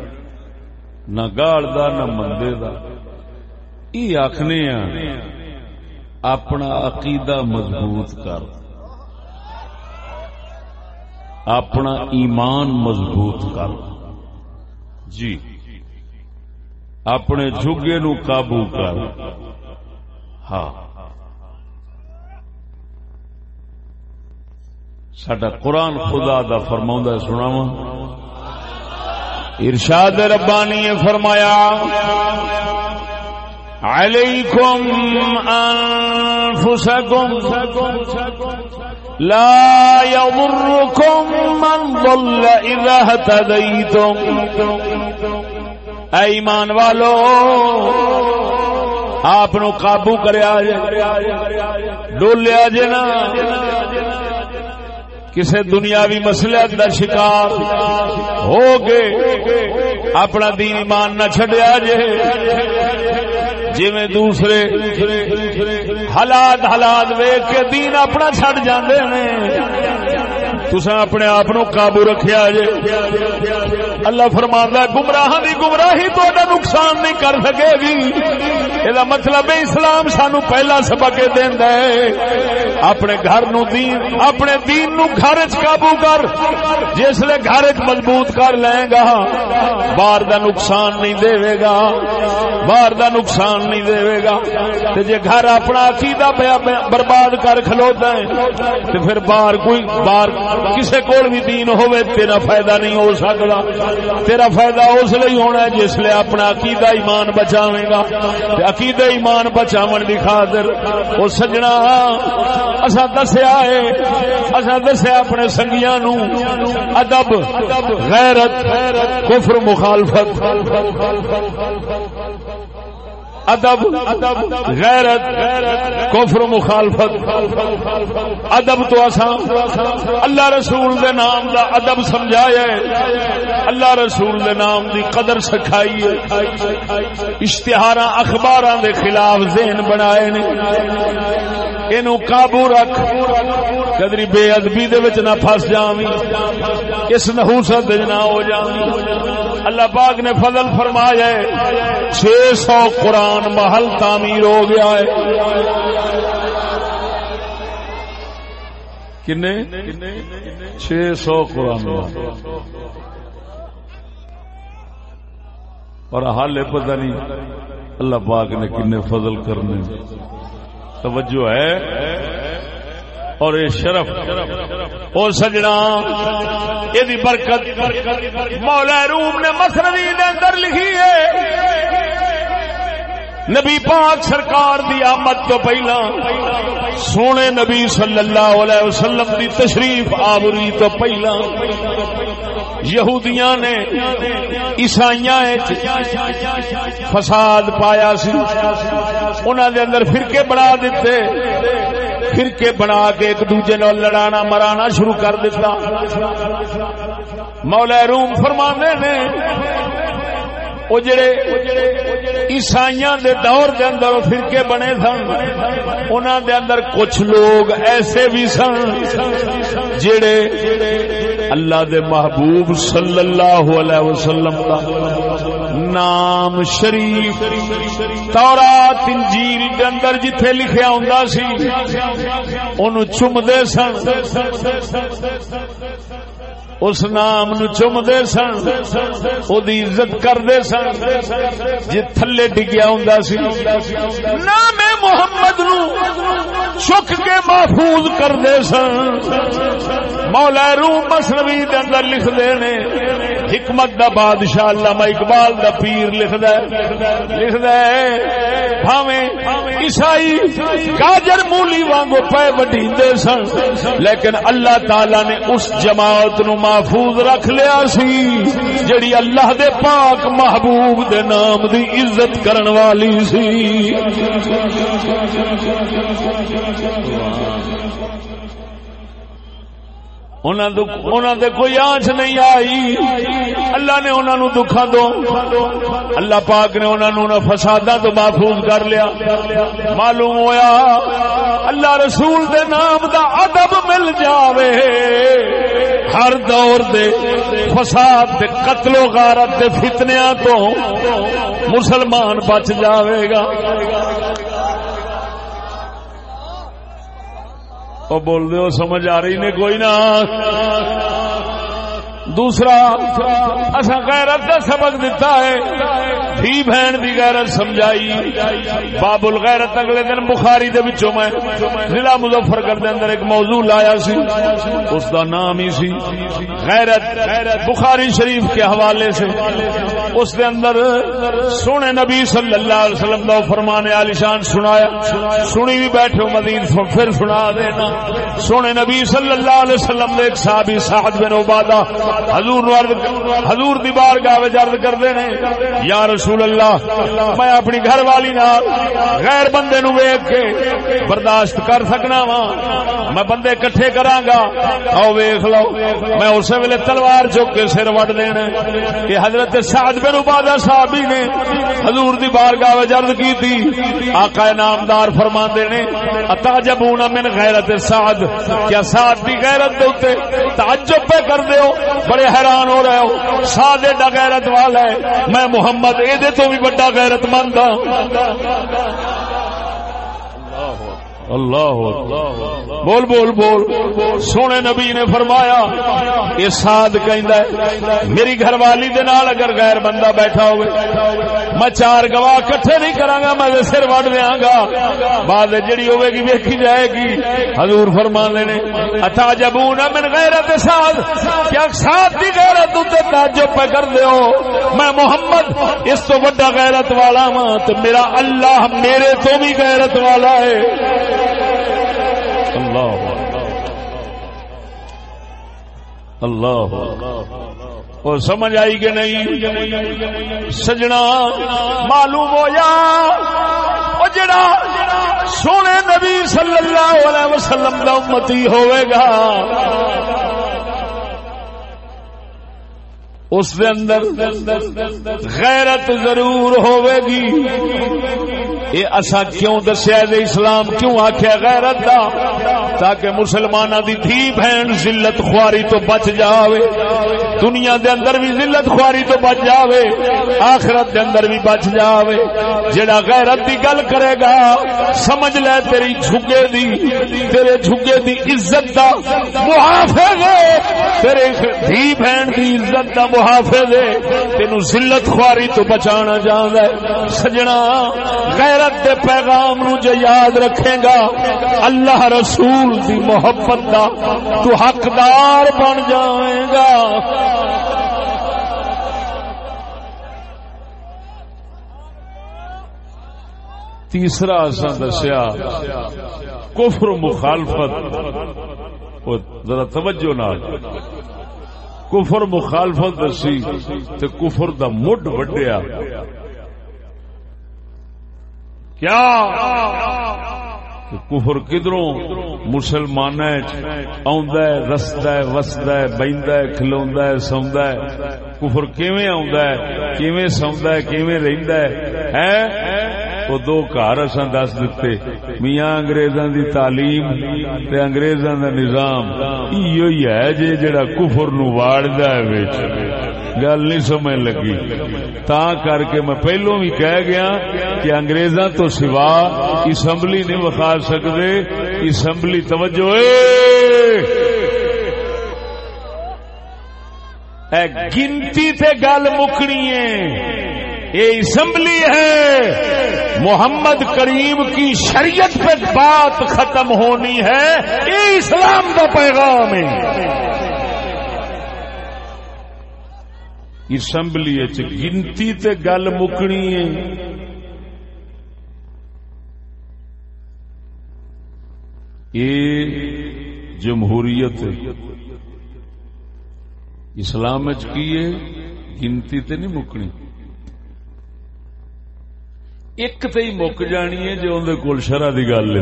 نہ گال دا، نہ مندے دا۔ یہ آخنے اپنا عقیدہ مضبوط کر۔ اپنا ایمان مضبوط کر۔ جی۔ اپنے جگے نو قابو کر۔ ہاں۔ سڈا قرآن خدا دا فرما سنا ارشاد ربانی فرمایا، علیکم انفسکم لا يضركم من ضل اذا اهتديتم اے ایمان والو، آپ قابو کریا ڈولیا جے نا۔ کسی دنیاوی مسئلے کا شکار ہو گئے اپنا دین ایمان نہ چڈیا جے۔ جی دوسرے حالات حالات ویگ کے دین اپنا چڈ جاندے ہیں تسا اپنے آپ قابو رکھیا جے۔ اللہ فرماندا گمراہ دی گمراہی تو نقصان نہیں کر سکے گی۔ یہ مطلب ہے، اسلام سانو پہلا سبق دیندا ہے، اپنے گھر نو دین، اپنے دین نو گھر وچ قابو کر۔ جس لے گھر وچ مضبوط کر لے گا، باہر دا نقصان نہیں دے گا۔ باہر دا نقصان نہیں دے گا۔ تے جے گھر اپنا عقیدہ برباد کر کھلوتا ہے، تے پھر باہر کوئی، باہر کسی کول بھی دین ہوئے تیرا فائدہ نہیں ہو سکتا تیرا فائدہ اس لیے ہونا ہے جس لیے اپنا عقیدہ ایمان بچاوے گا۔ عقیدہ ایمان بچاو کی خاطر وہ سجنا۔ اصا دسیا ہے اصا دسیا اپنے سنگیا نو۔ ادب، غیرت، کفر، مخالفت۔ ادب غیرت، کفر، مخالفت، ادب تو آسان اللہ رسول دے نام دا ادب سمجھایا اللہ رسول دے نام دی قدر سکھائی اشتہار اخبار دے خلاف ذہن بنائے نے۔ اینو قابو رکھ قدری بے ادبی دے وچ نہ پھس جاویں، اس نحوست وچ نہ ہو جاویں۔ اللہ پاک نے فضل فرمایا ہے 600 قرآن محل تعمیر ہو گیا ہے۔ کنے؟ چھ سو قرآن۔ اور حال پتہ نہیں، اللہ پاک نے کنے فضل کرنے۔ توجہ ہے۔ اور یہ شرف، اور سجنا۔ یہ برکت۔ مولا روم نے مسروی نے اندر لکھی ہے۔ نبی پاک سرکار دی آمد تو پہلا سونے نبی صلی اللہ علیہ وسلم دی تشریف آوری تو پہلا یہودیاں نے عیسائیاں فساد پایا سی انہوں دے اندر فرقے بنا دیتے، فرقے بنا کے ایک دوجے نال لڑانا مرانا شروع کر دیتا۔ مولا روم فرمانے نے وہ جڑے عیسائی دے دور دے اندر فرقے بنے سن انہوں دے اندر کچھ لوگ ایسے بھی سن جڑے اللہ دے محبوب صلی اللہ علیہ وسلم کا نام شریف تورات، انجیل دے اندر جتھے لکھیا ہوندا سی، اونوں چومدے سن۔ اس نام نو چوم دے سن او دی عزت کر سن جی تھلے ڈگیا ہوں سی۔ نام محمد نو چک کے محفوظ کر سن۔ مولا روم مسلوی دے اندر لکھ دے نے۔ حکمت دا بادشاہ علامہ اقبال دا پیر لکھ دے بھاویں عیسائی گاجر مولی وانگو پے وڈی سن۔ لیکن اللہ تعالی نے اس جماعت نو محفوظ رکھ لیا سی، جڑی اللہ دے پاک محبوب دے نام دی عزت کرن والی سی۔ کوئی آنچ نہیں آئی۔ اللہ نے انہوں نے دکھا دو۔ اللہ پاک نے انہوں نے فسادا تو محفوظ کر لیا۔ معلوم ہویا، اللہ رسول دے نام دا ادب مل جاوے۔ ہر دور دے فساد دے قتل و غارت دے فتنیا تو مسلمان بچ جاوے گا۔ وہ بول دو سمجھ آ رہی نے کوئی نہ دوسرا اصا غیرت کا سبق دیتا ہے۔ تھی بہن دی غیرت سمجھائی۔ باب الغیرت اگلے دن بخاری دے وچوں میں ضلع مظفر دے اندر ایک موضوع لایا سی۔ اس دا نام ہی سی غیرت۔ بخاری شریف کے حوالے سے اس دے اندر سونے نبی صلی اللہ علیہ وسلم دا فرمانے علی شان سنایا۔ سنی بھی بیٹھے مدین پھر سنا دینا۔ سونے نبی صلی اللہ علیہ وسلم دے ایک صحابی سعد بن عبادہ حضور حضور دی بارگاہ وچ عرض کردے نے یا رسول اللہ، میں اپنی گھر والی نال غیر بندے نو ویکھ کے برداشت کر سکنا وا میں بندے کٹھے کراں گا او ویکھ لو۔ میں اسی ویلے تلوار چک کے سر وڈ دینا کہ حضرت سعد بن عبادہ صحابی نے حضور دی بارگاہ وچ عرض کیتی، آقا نامدار فرماندے نے، اتعجبون من غیرت سعد۔ کیا سعد دی غیرت دے اوتے تعجب پہ کر دیو بڑے حیران ہو رہے ہو۔ سعد دا غیرت والا ہے۔ میں محمد اے تو بھی بڑا غیرت مند ہوں اللہ بول بول بول سونے نبی نے فرمایا، یہ ساد کہ میری گھر والی دے نال اگر غیر بندہ بیٹھا ہوئے، میں چار گواہ کٹھے نہیں کرا گا، میں سر وڈ دیا گا۔ بعد جڑی ہوے گی ویکھی جائے گی۔ حضور فرما نے اتا جبون من غیرت ساد کیا ساد دی غیرت تے تعجب پہ کر دیو میں محمد اس تو بڑا غیرت والا ہاں تے میرا اللہ میرے تو بھی غیرت والا ہے۔ اللہ اللہ اور سمجھ آئی کہ نہیں؟ سجنا معلوم ہو جا جڑا سونے نبی صلی اللہ علیہ وسلم کا امتی ہوئے گا اس دے اندر غیرت ضرور ہوئے گی۔ یہ اصا کیوں دسیا اسلام کیوں آخیا غیرت دا؟ تاکہ مسلمانوں دی تھی بہن ذلت خواری تو بچ جاوے۔ دنیا دے اندر بھی ذلت خواری تو بچ جاوے۔ آخرت دے اندر بھی بچ جاوے۔ جڑا غیرت دی گل کرے گا، سمجھ لے تیری جھگے دی۔ تیرے جھگے دی عزت دا محافظ تیرے دھی بہن دی عزت دا محافظ محافظ تینو ذلت خواری تو بچانا جاندا ہے۔ سجنا، غیرت غیرت دے پیغام نو جو یاد رکھے گا، اللہ رسول دی محبت دا تو حقدار بن جائے گا۔ تیسرا اصا دسیا، کفر مخالفت۔ ذرا توجہ نال۔ کفر مخالفت دسی تے کفر دا مڈ وڈیا۔ کیا؟ کفر کدروں؟ مسلمان رسد وسد بہد کھلوا سوندا ہے۔ کفر کیویں آوندا ہے؟ کیویں سوندا ہے، کیویں رہندا ہے؟ ہیں؟ وہ دو گھر اساں دس دتے۔ میاں انگریزاں دی تعلیم تے انگریزاں دا نظام۔ ایو ہی ہے جے جڑا کفر نو واڑدا ہے وچ۔ گل نہیں سمجھ لگی۔ تا کر کے میں پہلو بھی کہہ گیا کہ انگریزاں تو سوا اسمبلی نہیں وکھا سکتے اسمبلی توجہ۔ اے! گنتی تے گل مکنی ہے۔ یہ اسمبلی ہے۔ محمد کریم کی شریعت پہ بات ختم ہونی ہے۔ یہ اسلام کا پیغام ہے۔ اسمبلی گنتی تے گل مکنی ہے۔ یہ جمہوریت اسلام کی ہے؟ گنتی تے نہیں مکنی ایک تو ہی مک جانی ہے جو اندر کول شرح کی گل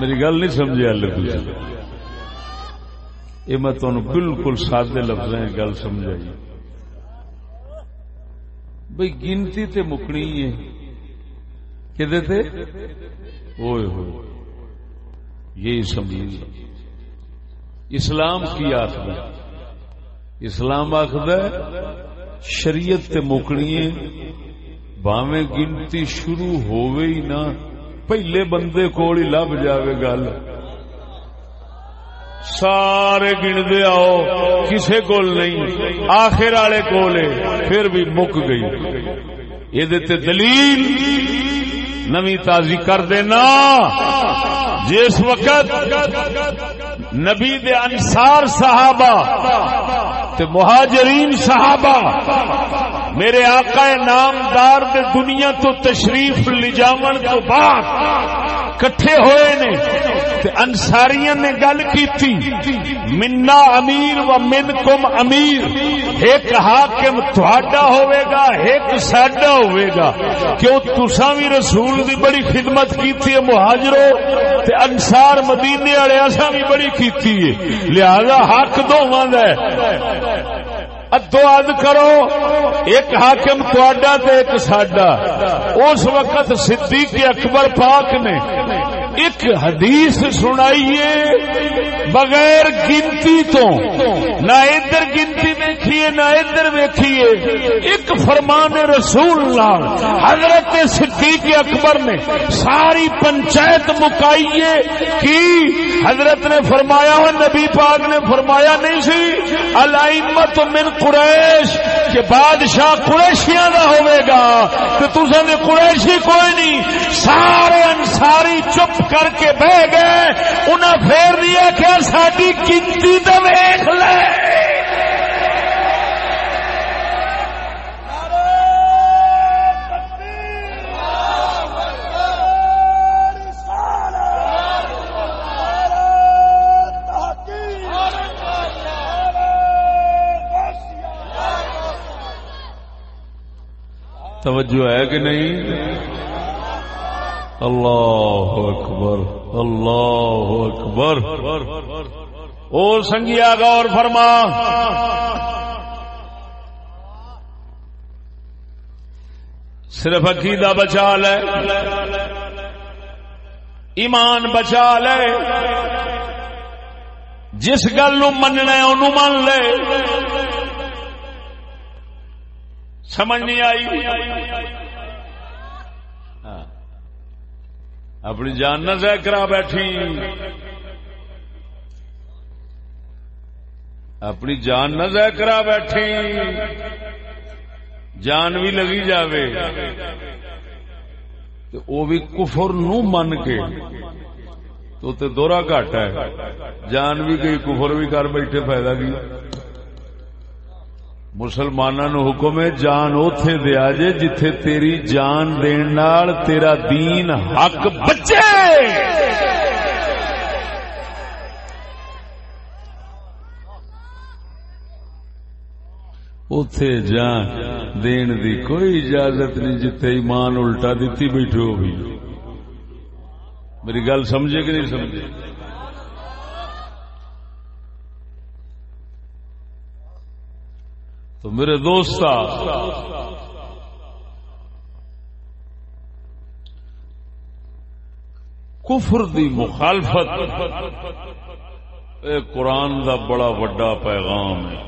میری گل نہیں سمجھا لے یہ میں تمہیں بالکل سادے لفظ گل سمجھائی بھائی گنتی تے مکنی ہے کہ ہوئے ہوئے یہی سمجھ اسلام کی آخر اسلام آخر شریعت تے مکنی باویں گنتی شروع ہوئے ہی نہ پہلے بندے کول ہی لب جاوے گل۔ سارے گنتے آؤ، کسے کول نہیں۔ آخر والے کول پھر بھی مک گئی۔ یہ دلیل نمی تازی کر دینا۔ جس وقت نبی دے انصار صحابہ تے مہاجرین صحابہ میرے آقا نامدار دے دنیا تو تشریف لجاون تو بعد کٹھے ہوئے نے انساریاں نے گل کی منا امیر و من کم امیر، ایک حاکم تھوڑا ہوئے گا، ایک ساڈا ہوئے گا۔ کیوں تسا بھی رسول دی بڑی خدمت کی مہاجرو؟ تے انسار مدینے والے اصا بھی بڑی کی لہذا حق دونوں ادو اد کرو ایک حاکم تے ایک ساڈا اس وقت صدیق اکبر پاک نے ایک حدیث سنائیے بغیر گنتی تو، نہ ادھر گنتی دیکھیے نہ ادھر دیکھیے ایک فرمان رسول لال حضرت صدیق اکبر نے ساری پنچایت مکائیے کی حضرت نے فرمایا ہو نبی پاک نے فرمایا نہیں سی، الائمت من قریش، کہ بادشاہ قریشیاں دا ہوئے گا تو تسا نے قریشی کوئی نہیں، سارے انساری چپ کر کے بہ گئے انہیں پھر دیا کہ ساری گنتی تو ویخ لے توجہ ہے کہ نہیں؟ اللہ اکبر اللہ اکبر۔ اور سنگیا غور فرما۔ صرف عقیدہ بچا لے۔ ایمان بچا لے۔ جس گل مننا ان من لے۔ سمجھ نہیں آئی؟ اپنی جان نہ ضائع کرا بیٹھی۔ اپنی جان نہ ضائع کرا بیٹھی۔ جان بھی لگی جاوے۔ تو وہ بھی کفر نو من کے۔ تو تے دورا گھٹ ہے۔ جان بھی گئی، کفر بھی کر بیٹھے، فائدہ کی؟ مسلمانوں نو حکم ہے، جان اوتھے دیا جے جتھے تیری جان دین نال تیرا دین حق بچے۔ اتے جان دین دی کوئی اجازت نہیں جتھے ایمان الٹا دیتی بیٹھو بھی۔ میری گل سمجھے کہ نہیں سمجھے؟ تو میرے دوست کفر دی مخالفت اے قرآن دا بڑا وڈا پیغام ہے۔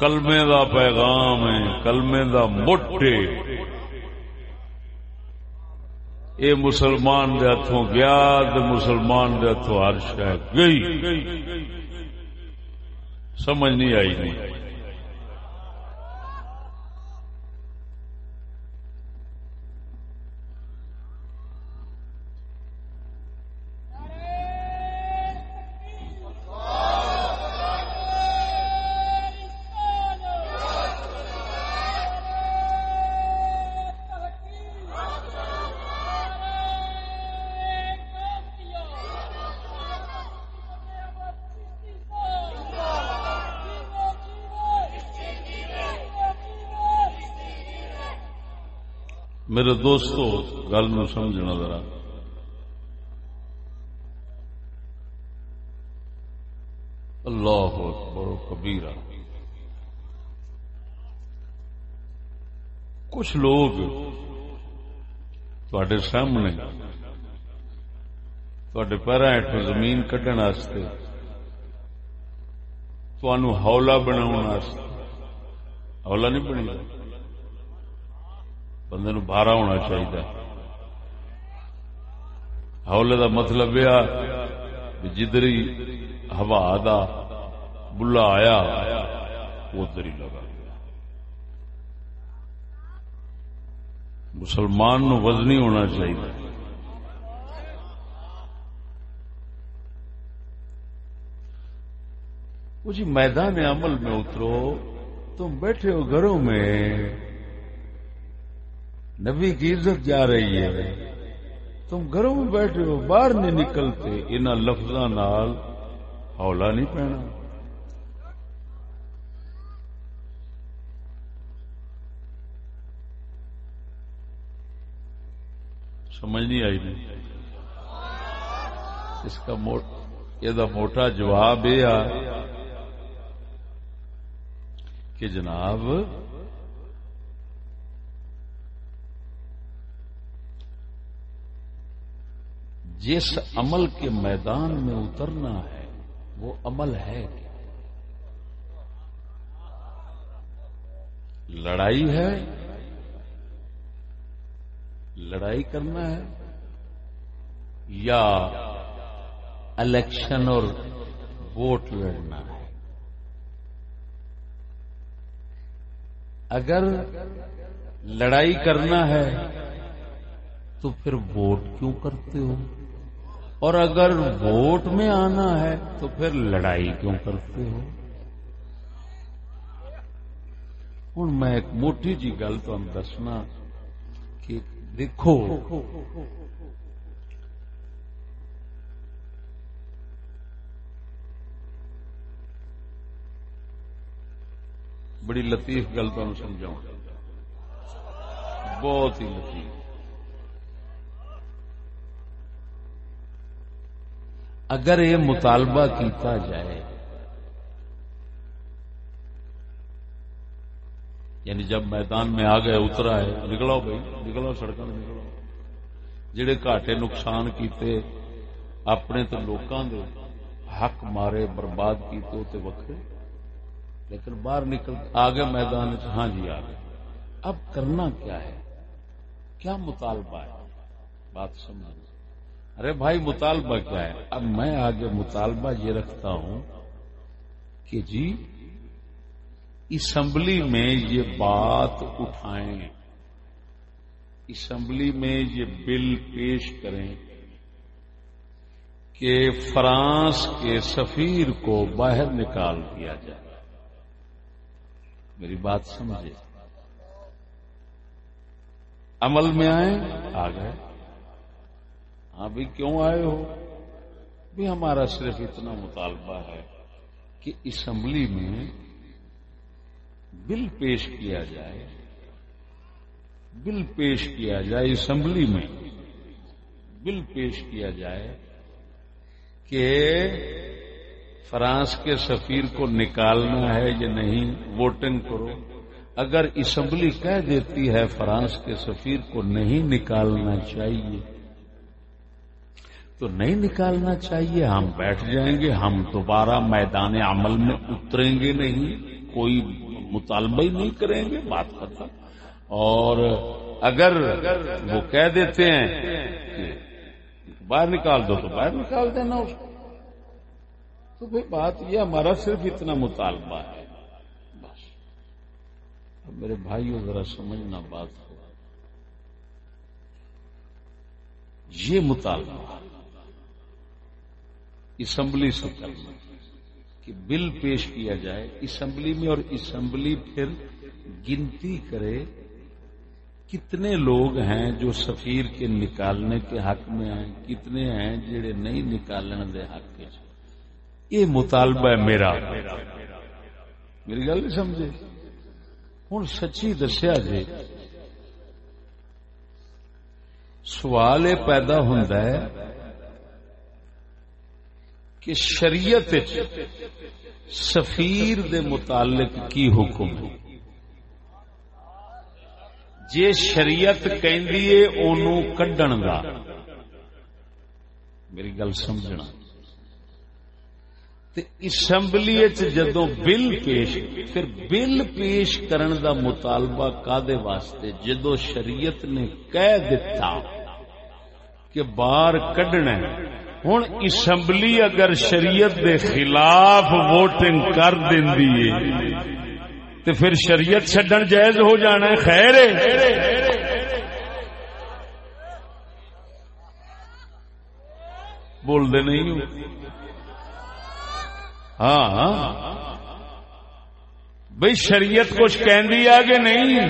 کلمے دا پیغام ہے، کلمے دا موٹے اے مسلمان دے ہاتھوں گیا مسلمان دے ہاتھوں ہر شہ گئی۔ سمجھ نہیں آئی۔ نہیں میرے دوستو، گل نو سمجھنا ذرا۔ اللہ اکبر کبیرا کچھ لوگ تے سامنے تے پیرا ہٹ زمین کڈن ہولا بنا ہولا نہیں بنی۔ بندے نو بارہ ہونا چاہیے ہولے دا مطلب یہ جدری ہوا دا بلا آیا، ادھر ہی لگا۔ مسلمان نو وزنی ہونا چاہیے جی میدان عمل میں اترو، تم بیٹھے ہو گھروں میں نبی کی عزت جا رہی ہے۔ تم گھروں میں بیٹھے ہو، باہر نہیں نکلتے۔ ان لفظوں ہولا نہیں پہنا سمجھ نہیں آئی نہیں۔ اس کا یہ موٹا جواب یہ کہ جناب جس عمل کے میدان میں اترنا ہے، وہ عمل ہے کیا؟ لڑائی ہے؟ لڑائی کرنا ہے؟ یا الیکشن اور ووٹ لڑنا ہے؟ اگر لڑائی کرنا ہے، تو پھر ووٹ کیوں کرتے ہو؟ اور اگر ووٹ میں آنا ہے تو پھر لڑائی کیوں کرتے ہو؟ ہوں میں ایک موٹی جی گل تو دسنا کہ دیکھو، بڑی لطیف گل تمہیں سمجھاؤں۔ بہت ہی لطیف۔ اگر یہ مطالبہ کیتا جائے یعنی جب میدان میں آ گئے، اترا ہے، نکلو بھائی، نکلو سڑکوں نکلو۔ جڑے گاٹے نقصان کیتے، اپنے تو لوکاں دے حق مارے، برباد کیتے وکھرے۔ لیکن باہر نکل آگے میدان ہاں جی آگے اب کرنا کیا ہے؟ کیا مطالبہ ہے؟ بات سمجھ۔ ارے بھائی، مطالبہ کیا ہے؟ اب میں آگے مطالبہ یہ رکھتا ہوں کہ جی اسمبلی میں یہ بات اٹھائیں، اسمبلی میں یہ بل پیش کریں کہ فرانس کے سفیر کو باہر نکال دیا جائے۔ میری بات سمجھے؟ عمل میں آئے آ گئے ہاں بھی کیوں آئے ہو؟ بھی ہمارا صرف اتنا مطالبہ ہے کہ اسمبلی میں بل پیش کیا جائے، بل پیش کیا جائے اسمبلی میں، بل پیش کیا جائے کہ فرانس کے سفیر کو نکالنا ہے یا نہیں، ووٹنگ کرو۔ اگر اسمبلی کہہ دیتی ہے فرانس کے سفیر کو نہیں نکالنا چاہیے تو نہیں نکالنا چاہیے۔ ہم بیٹھ جائیں گے، ہم دوبارہ میدان عمل میں اتریں گے نہیں۔ کوئی مطالبہ ہی نہیں کریں گے، بات کرتا اور اگر وہ کہہ دیتے ہیں کہ باہر نکال دو تو باہر نکال دینا اس کو۔ تو بھائی بات یہ ہمارا صرف اتنا مطالبہ ہے۔ بس۔ اب میرے بھائیوں ذرا سمجھنا بات ہو یہ مطالبہ۔ اسمبلی سے کرنا کہ بل پیش کیا جائے اسمبلی میں اور اسمبلی پھر گنتی کرے کتنے لوگ ہیں جو سفیر کے نکالنے کے حق میں ہیں، کتنے ہیں جڑے نہیں نکالنے دے حق کے یہ مطالبہ ہے میرا۔ میری گل نہیں سمجھے؟ ہوں سچی دسیا جی سوال یہ پیدا ہوتا ہے کہ شریعت سفیر دے متعلق کی حکم ہے؟ جے شریعت کہ کڈن کا میری گل سمجھنا۔ اسمبلی جدو بل پیش، پھر بل پیش کرن دا مطالبہ کادے واسطے؟ جدو شریعت نے کہہ دیتا کہ باہر کڈنا ہوں اسمبلی اگر شریعت دے خلاف ووٹنگ کر دینی تو پھر شریعت چڈن جائز ہو جانا ہے، خیر بول دے نہیں ہاں ہاں۔ بھائی شریعت کچھ کہ نہیں۔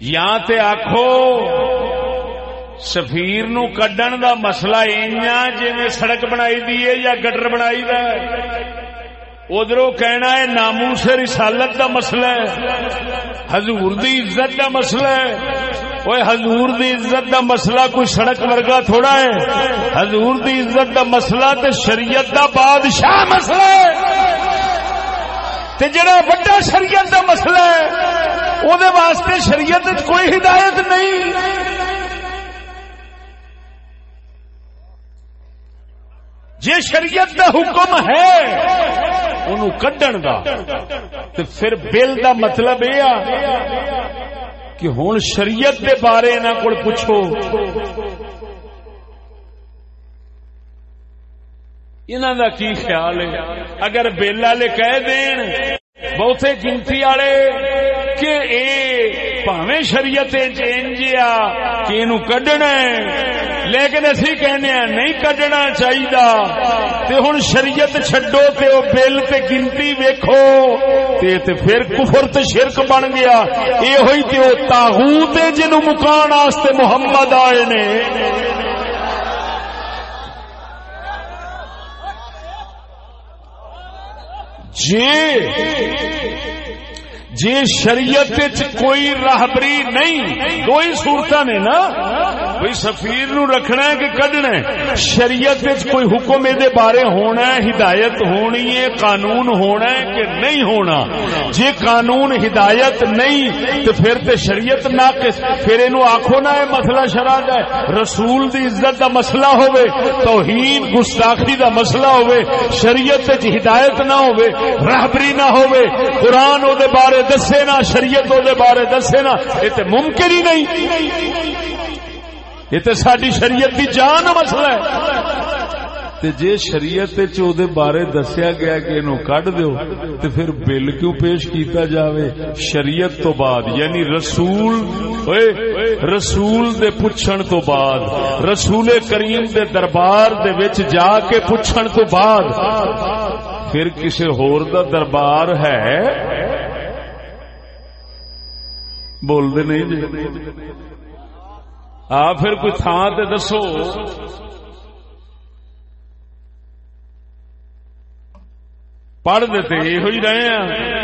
یا تے آخو سفیر نو کڈن دا مسئلہ جی سڑک بنائی دی ہے یا گٹر بنائی دا ادھر کہنا ہے نامو سے رسالت دا مسئلہ ہے۔ حضور دی عزت دا مسئلہ ہے۔ وہ حضور دی عزت دا مسئلہ کوئی سڑک ورگا تھوڑا ہے۔ حضور دی عزت دا مسئلہ تے شریعت دا بادشاہ مسئلہ ہے۔ تے جڑا بڑا شریعت دا مسئلہ ہے وہ واسطے شریعت کوئی ہدایت نہیں۔ جی شریعت دا حکم ہے ان کڈن دا۔ تو پھر بل دا مطلب یہ کہ ہوں شریعت دے بارے انہوں کو پوچھو۔ انہوں دا کی خیال ہے؟ اگر بل والے کہہ دین، بہتے گنتی والے، کہ اے پاویں شریعت انجیا کہ کڈنا لیکن اسی کہنے ہیں، نہیں کڈنا چاہیے ہوں شریعت چڈو تے بل تے گنتی ویکھو۔ تے تے پھر کفر تے شرک بن گیا۔ یہ ہوئی تے وہ تاغوت جنوں مکان واسطے محمد آئے نے۔ جی۔ جی شریعت کوئی راہبری نہیں، دو ہی صورت نے نا۔ بھائی سفیر نو رکھنا ہے کہ کڈنا ہے۔ شریعت کوئی حکم یہ بارے ہونا ہے، ہدایت ہونی ہے، قانون ہونا ہے کہ نہیں ہونا۔ جی قانون ہدایت نہیں، تو پھر تے شریعت نہ پھر یہ آخو نہ مسئلہ شراب ہے۔ رسول دی عزت دا مسئلہ ہوے توہین گستاخی دا مسئلہ ہوے شریعت ہدایت نہ ہوے راہبری نہ ہوے قرآن او دے بارے دسے نا شریعت دے بارے دسے نا، یہ تو ممکن ہی نہیں۔ یہ تو ساری شریعت کی جان مسئلہ ہے۔ جی شریعت بارے دسیا گیا کہ انہوں کڈ دو تو پھر بل کیوں پیش کیتا جاوے؟ شریعت تو بعد یعنی رسول رسول دے پوچھن تو بعد، رسول کریم دے دربار دے وچ جا کے پوچھن تو بعد۔ پھر کسی ہور دا دربار ہے بولتے نہیں جی؟ آ، پھر کوئی تھان تے دسو۔ پڑھ دیتے یہ ہی رہے ہیں۔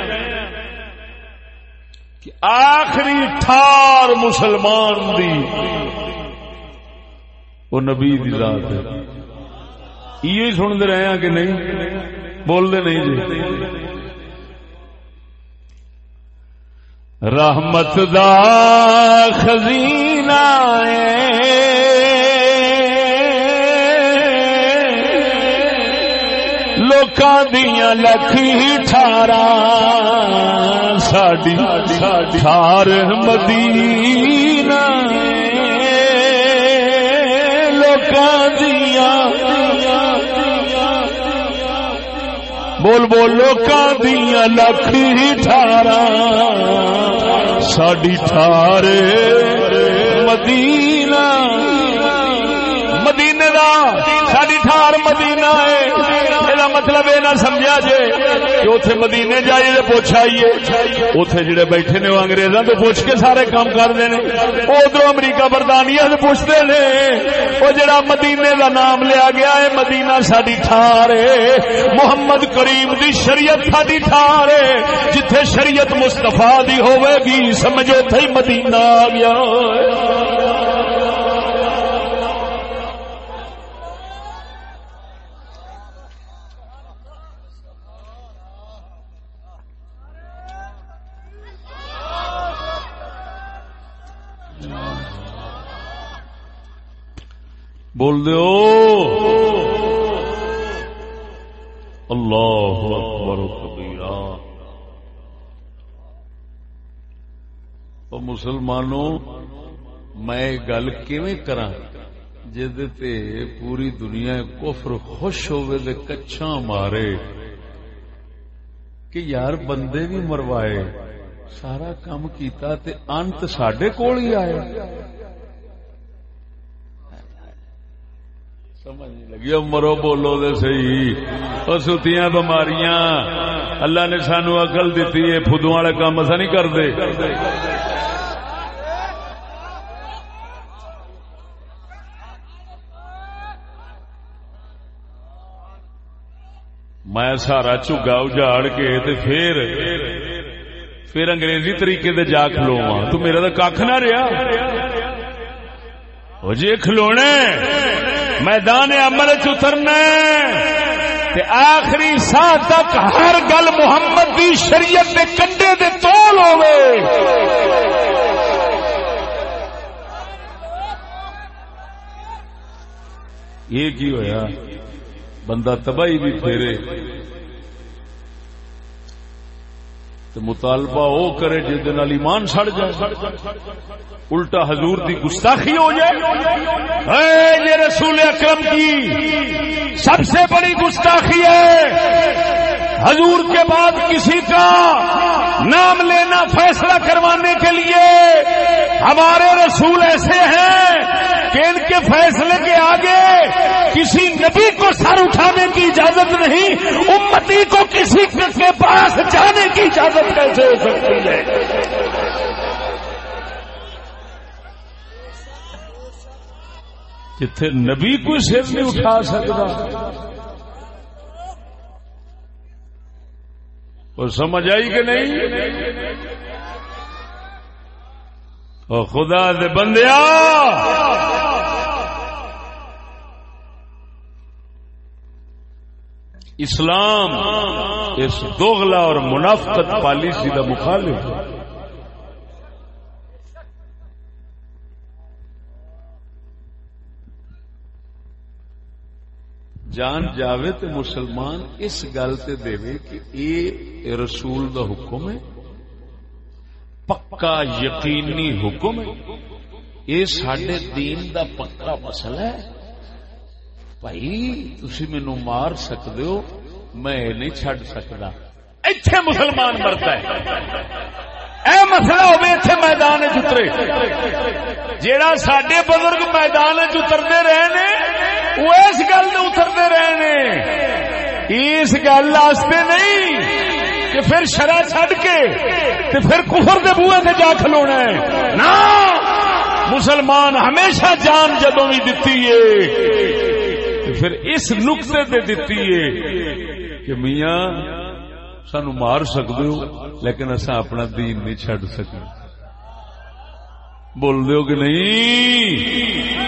کہ آخری ٹھار مسلمان دی، وہ نبی دی ذات ہے۔ یہ سنتے رہے ہیں کہ نہیں؟ بولتے نہیں جی؟ رحمت دا خزینہ لوکاں دیا لکھ ٹھارا ساڈی ٹھار مدینہ۔ بول بول لوکاں دیا لکھ ٹھارا ساڈی ٹھار مدینہ مدینے دا ساڈی ٹھار مدینہ ہے مطلب یہ نہ سمجھا جے کہ اتنے مدینے جائیے پوچھ آئیے اتنے جڑے بیٹھے نے وہ اگریزاں تو پوچھ کے سارے کام کرتے ہیں ادھر امریکہ برطانیہ سے پوچھتے ہیں وہ جڑا مدینے کا نام لیا گیا ہے، مدینہ ساری ٹھار ہے۔ محمد کریم دی شریعت ساری ٹھار ہے۔ جتھے شریعت مستفا دی ہوے گی، سمجھو تھی مدینہ آ گیا۔ بول دو اللہ اکبر کبیرا مسلمانوں میں گل کرا تے پوری دنیا کفر خوش ہوئے دے کچھا مارے۔ کہ یار بندے بھی مروائے سارا کام کیتا تے انت ساڈے کول ہی آئے سمجھ نہیں لگی۔ مرو بولو دے صحیح۔ اور ستیاں بماریاں اللہ نے سانو اقل دیتی ہے فدو والے کام ایسا نہیں کرتے۔ میں سارا چگا اجاڑ کے تے پھر پھر انگریزی طریقے دے جا کھلو تو میرا تو کھ نہ رہا جی کھلونے۔ میدان عمل چترنا آخری ساہ تک ہر گل محمد دی شریعت دے کنڈے دے تول ہوئے یہ کی ہویا؟ بندہ تباہی بھی پھیرے۔ تو مطالبہ وہ کرے جس دن ایمان سڑ جائے۔ الٹا حضور دی گستاخی ہو جائے۔ یہ رسول اکرم کی سب سے بڑی گستاخی ہے۔ حضور کے بعد کسی کا نام لینا فیصلہ کروانے کے لیے ہمارے رسول ایسے ہیں کہ ان کے فیصلے کے آگے کسی نبی کو سر اٹھانے کی اجازت نہیں، امتی کو کسی کے پاس جانے کی اجازت کیسے ہو سکتی ہے؟ جتھے نبی کوئی سر نہیں اٹھا سکتا۔ اور سمجھ آئی کہ نہیں؟ اور خدا دے بندیا اسلام اس دوغلا اور منافقت پالیسی کا مخالف ہے۔ جان جاوے تو مسلمان اس گل سے دے کہ اے رسول دا حکم ہے، پکا یقینی حکم ہے۔ یہ سڈے دین دا پکا مسئلہ ہے۔ بھائی تھی مینو مار سکتے ہو، میں نہیں چڈ سکتا ایتھے مسلمان مرتا ہے۔ اے مسئلہ ہوے ایتھے میدان چترے جیڑا سڈے بزرگ میدان چترتے رہے نے وہ اس گل نے اترتے رہے نے اس گل نہیں کہ پھر شرح چڈ کے پھر کفر دے بوئے سے جا کھلونا ہے۔ نا مسلمان ہمیشہ جان جدوں بھی دتی ہے۔ پھر اس نقطے تے دیتی ہے کہ میاں، سانو مار سکتے ہو، لیکن اصا اپنا دین نہیں چڈ سکتے بول دو کہ نہیں؟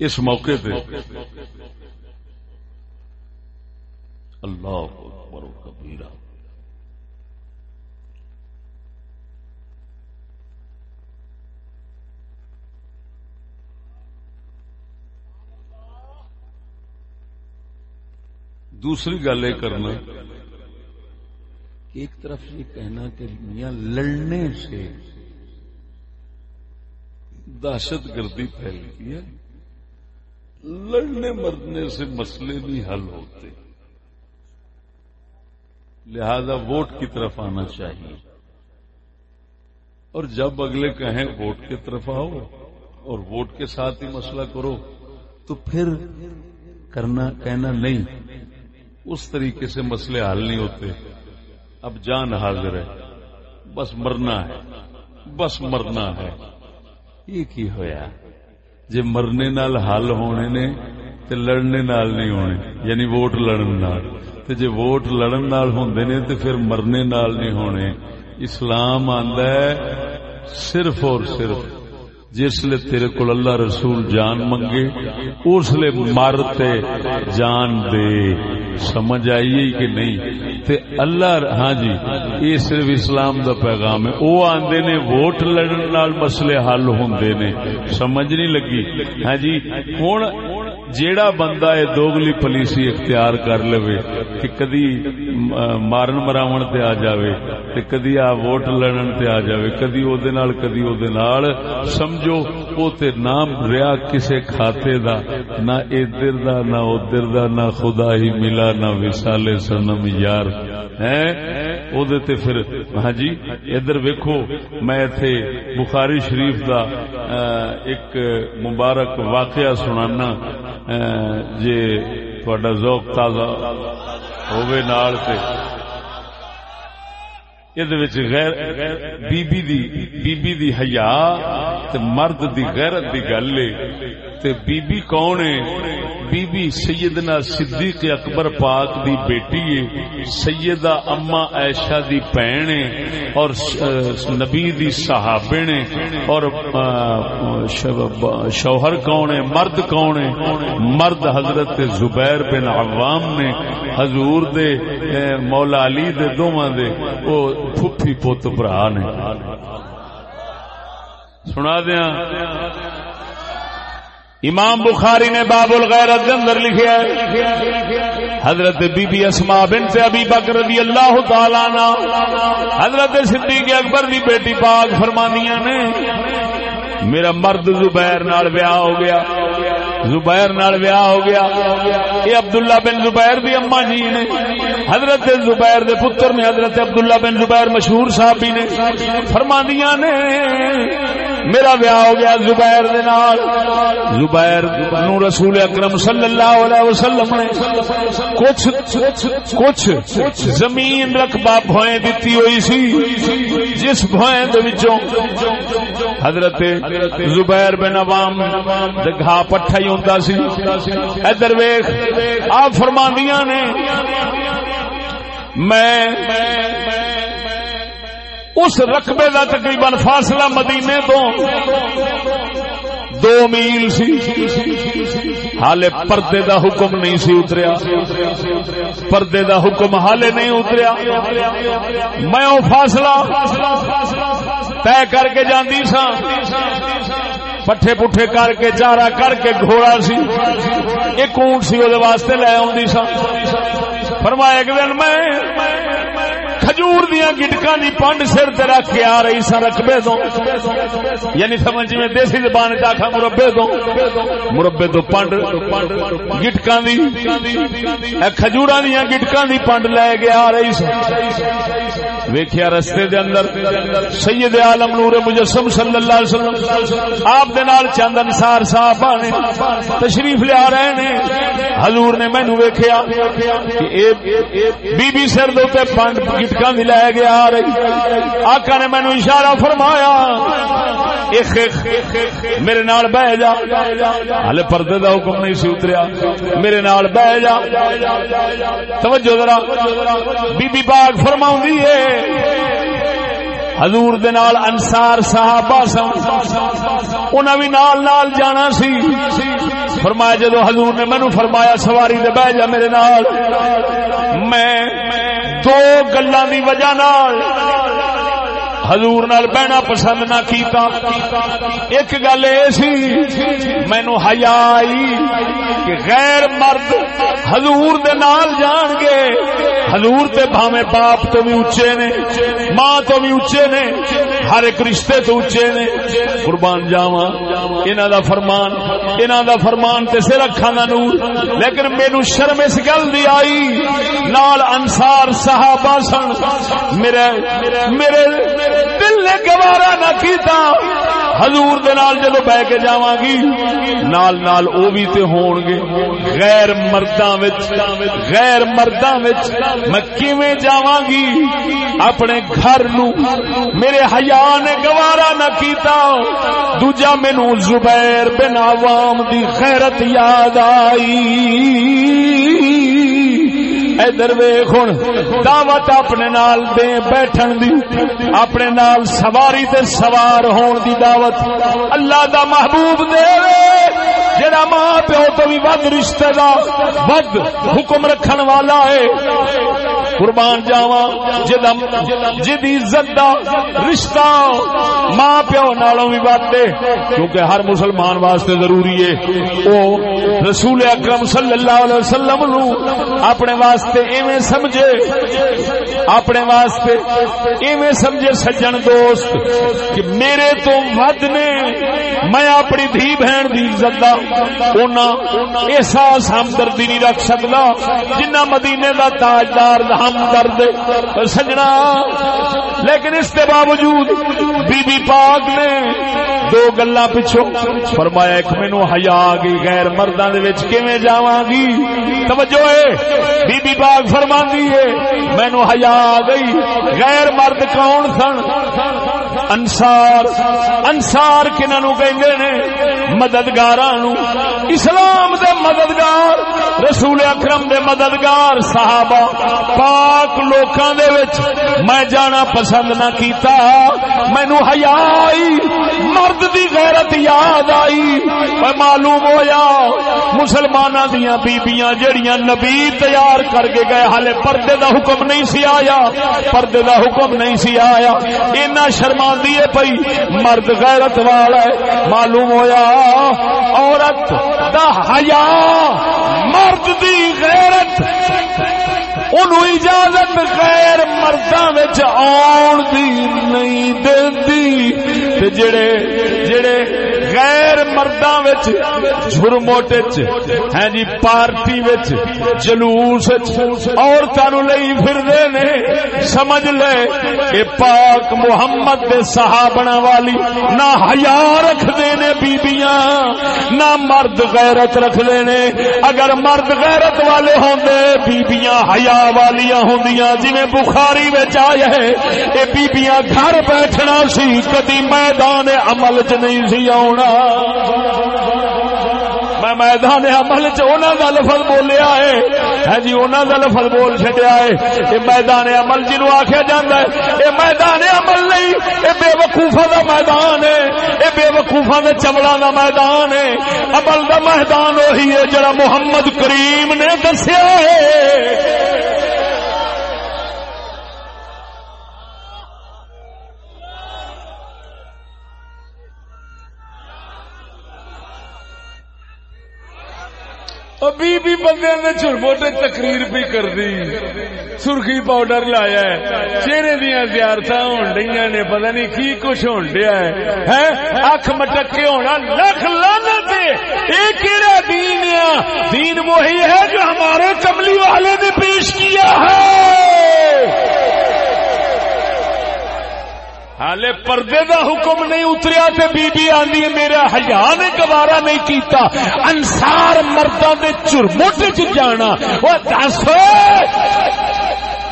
اس موقع پہ اللہ اکبر و کبیرہ۔ دوسری گل یہ کرنا ایک طرف یہ کہنا کہ میاں لڑنے سے دہشت گردی پھیلتی ہے۔ لڑنے مرنے سے مسئلے بھی حل ہوتے۔ لہذا ووٹ کی طرف آنا چاہیے۔ اور جب اگلے کہیں ووٹ کی طرف آؤ اور ووٹ کے ساتھ ہی مسئلہ کرو، تو پھر کرنا، کہنا نہیں۔ اس طریقے سے مسئلے حل نہیں ہوتے۔ اب جان حاضر ہے۔ بس مرنا ہے۔ بس مرنا ہے۔ یہ کی ہویا۔ جی مرنے نال حل ہونے نے تے لڑنے نال نہیں ہونے یعنی ووٹ لڑن نال۔ تے جے ووٹ لڑن نال ہوندے نے تے پھر مرنے نال نہیں ہونے۔ اسلام آندا ہے صرف اور صرف جس لے تیرے کو اللہ رسول جان منگے، اس لیے مارتے جان دے۔ سمجھ آئیے کہ نہیں؟ تے اللہ ہاں جی یہ صرف اسلام دا پیغام ہے۔ وہ آندے نے ووٹ لڑن نال مسئلے حل ہوندے نے۔ سمجھ نہیں لگی؟ ہاں جی ہوں جیڑا بندہ یہ دوگلی پلیسی اختیار کر لو کہ کدی مارن مراون تے آ جاوے تے کدی آ ووٹ لڑن تے آ جاوے، کدی او دے نال، کدی او دے نال، سمجھو او تے نام ریا کسے کھاتے دا، نہ ادھر دا، نہ ادھر دا، نہ خدا ہی ملا، نہ وصال سنم یار، ہیں؟ او دے تے پھر ہاں جی ادھر ویکھو، میں تھے بخاری شریف دا ایک مبارک واقعہ سنانا جے تھوڑا ذوق تازہ ہوئے نال تے۔ غیر بی بی دی بی بی دی حیا تے مرد دی غیرت دی گل تے بی بی کون ہے بی بی سیدنا صدیق اکبر پاک دی بیٹی ہے سیدہ اما عائشہ دی بہن ہے اور نبی دی صحابے نے اور شوہر کون ہے مرد کون ہے مرد حضرت زبیر بن عوام نے حضور دے مولا علی دے دوواں دے۔ او پھپھی پوت برا نے۔ سنا دیا امام بخاری نے باب الغیرت کے اندر لکھا ہے، حضرت بی بی اسما بنت ابی بکر رضی اللہ تعالی نا حضرت صدیق اکبر دی بیٹی پاک فرمانیاں نے، میرا مرد زبیر نال بیاہ ہو گیا۔ زبیر نال ہو گیا۔ یہ عبداللہ بن زبیر دی اما جی نے۔ حضرت زبیر دے پتر نے حضرت عبداللہ بن زبیر مشہور صحابی نے۔ فرمانیاں نے میرا بیاہ ہو گیا زبیر دے نال۔ زبیر نو رسول اکرم صلی اللہ علیہ وسلم نے کچھ کچھ زمین رقبہ بھوئیں دیتی ہوئی سی، جس بھوئیں دے وچوں حضرت زبیر بن عوام دے گھا پٹھا ہی ہوندا سی۔ ادھر ویکھ، آپ فرماندیاں نے، میں اس رقبے کا تقریباً فاصلہ مدینے تو دو میل سی۔ حالے پردے دا حکم نہیں سی اتریا۔ پردے دا حکم حالے نہیں اتریا۔ میں وہ فاصلہ طے کر کے جاندی سا پٹھے پٹھے کر کے چارا کر کے گھوڑا سی۔ ایک اونٹ سی وہ واسطے لے آدھی سا فرمایا، ایک دن میں کھجور دیا گٹکا دی پنڈ سر تے رکھ کے آ رہی سا رقبے تو یعنی سمجھ جی میں دیسی زبان چاخا مربے تو مربے تو پنڈ گٹکا دی کھجورا دیا گٹکا دی پنڈ لے کے آ رہی سا ویکھیا رستے دے اندر سید عالم نور مجسم صلی اللہ علیہ وسلم آپ دے نال چند انصار صاحب نے تشریف لے آ رہے نے حضور نے مینوں ویکھیا کہ اے بی بی سر دے تے پنڈ گٹکا دی لے کے آ رہی۔ آقا نے مینوں اشارہ فرمایا ایک میرے نال بہ جا۔ ہلے پردے دا حکم نہیں سی اتریا۔ میرے نال بہ جا۔ توجہ ذرا، بی بی پاک فرماؤندی ہے۔ حضور دے نال انصار صحابہ سن، انہاں بھی نال نال جانا سی۔ فرمایا جدو حضور نے مینو فرمایا سواری دے بہ جا میرے نال، میں دو گلاں دی وجہ نال حضور نال بہنا پسند نہ کیتا۔ ایک گل سی مینو حیائی کہ غیر مرد حضور دے نال جان گے۔ حضور تے بھاویں باپ تو بھی اچے نے، ماں تو بھی اچے نے، ہر ایک رشتے تو اچے نے۔ قربان جاوا انہاں دا فرمان، انہاں دا فرمان تے سر اکھاں دا نور۔ لیکن مینوں شرم اس گل دی آئی، نال انصار صحابہ سن، میرے میرے دل نے گوارا نہ کیتا۔ حضور دے نال جدو بہ کے جاواں گی، نال نال او بھی تے ہون گے۔ غیر مرداں وچ، غیر مرداں وچ میں کیویں جاواں گی؟ اپنے گھر نو۔ میرے حیا نے گوارا نہ کیتا۔ دوجا مینوں زبیر بن عوام دی غیرت یاد آئی۔ ادھر ویخ ہوں دعوت اپنے نال دے بیٹھن دی، اپنے نال سواری تے سوار ہون دی دعوت۔ اللہ دا محبوب دے جڑا ماں پیو تو بھی ود رشتے دا، ود حکم رکھن والا ہے۔ قربان جاوا جدی عزت دا رشتہ ماں پیو نالوں بھی بات کیونکہ ہر مسلمان واسطے ضروری ہے۔ او رسول اکرم صلی اللہ علیہ وسلم نو اپنے واسطے ایویں سمجھے، اپنے واسطے ایویں سمجھے سجن دوست کہ میرے تو ود نے میں اپنی دھی بہن دی عزت دا، اونا احساس ہمدردی نہیں رکھ سکتا جنہ مدینے دا تاجدار ہاں کام کر دے، سجنا۔ لیکن اس کے باوجود بی بی پاک نے دو گلا پچھو فرمایا، ایک مینو ہیا گئی، غیر مردوں کے جاوا گی؟ توجہ ہے، بی بی پاک فرما ہے مینو ہیا گئی، غیر مرد کون سن؟ انسار انسار کنہوں کہیں نے؟ مددگار اسلام دے مددگار، رسول اکرم دے مددگار، صحابہ پاک لوکاں دے وچ میں جانا پسند نہ کیتا۔ مینو حیا آئی مرد دی غیرت یاد آئی۔ میں معلوم ہویا، مسلماناں دیاں بیبییاں جڑیاں نبی تیار کر کے گئے، حالے پردے دا حکم نہیں سی آیا۔ پردے دا حکم نہیں سی آیا۔ اینا شرما دیے پئی، مرد غیرت والا ہے، معلوم ہویا، عورت دا حیا، مرد دی غیرت ان اجازت غیر مردہ آن دی نہیں جڑے جڑے غیر مردہ جھرموٹ ہیں جی پارٹی جلوس عورتوں لئی پھر نے، سمجھ لے کہ پاک محمد دے صحابنا والی نہ حیا رکھ نے بیبیاں، نہ مرد غیرت رکھ نے۔ اگر مرد غیرت والے ہوں بیبیاں حیا والیاں ہوں جی بخاری آیا ہے یہ بیبیاں گھر بیٹھنا سی، کدی میدان عمل چ نہیں سی آنا میں میدان عمل چنا کا لفظ بولیا ہے۔ ہاں جی انہوں کا لفظ بول چڈیا ہے۔ یہ میدان عمل جنو آخیا جا یہ میدان عمل نہیں، یہ بے وقوفا کا میدان ہے۔ یہ بے وقوفا کے چمڑا کا میدان ہے۔ عمل کا میدان وہی ہے جڑا محمد کریم نے دسیا ہے۔ بی بی بندے نے چھوٹے تقریر بھی کر دی۔ سرخی پاؤڈر لایا ہے۔ چہرے دیا زیارت ہون ڈیا نے، پتہ نہیں کی کچھ ہون ڈیا ہے۔ اکھ مٹکے ہونا لکھ لانا یہ کہڑا دین ہے؟ دین وہی ہے جو ہمارے کملی والے نے پیش کیا ہے۔ حالے پردے دا حکم نہیں اتریا تے بی بی آندی میرا حیا نے گوارا نہیں کیتا۔ انسار مرداں دے چرمٹ چ جانا۔ او دس۔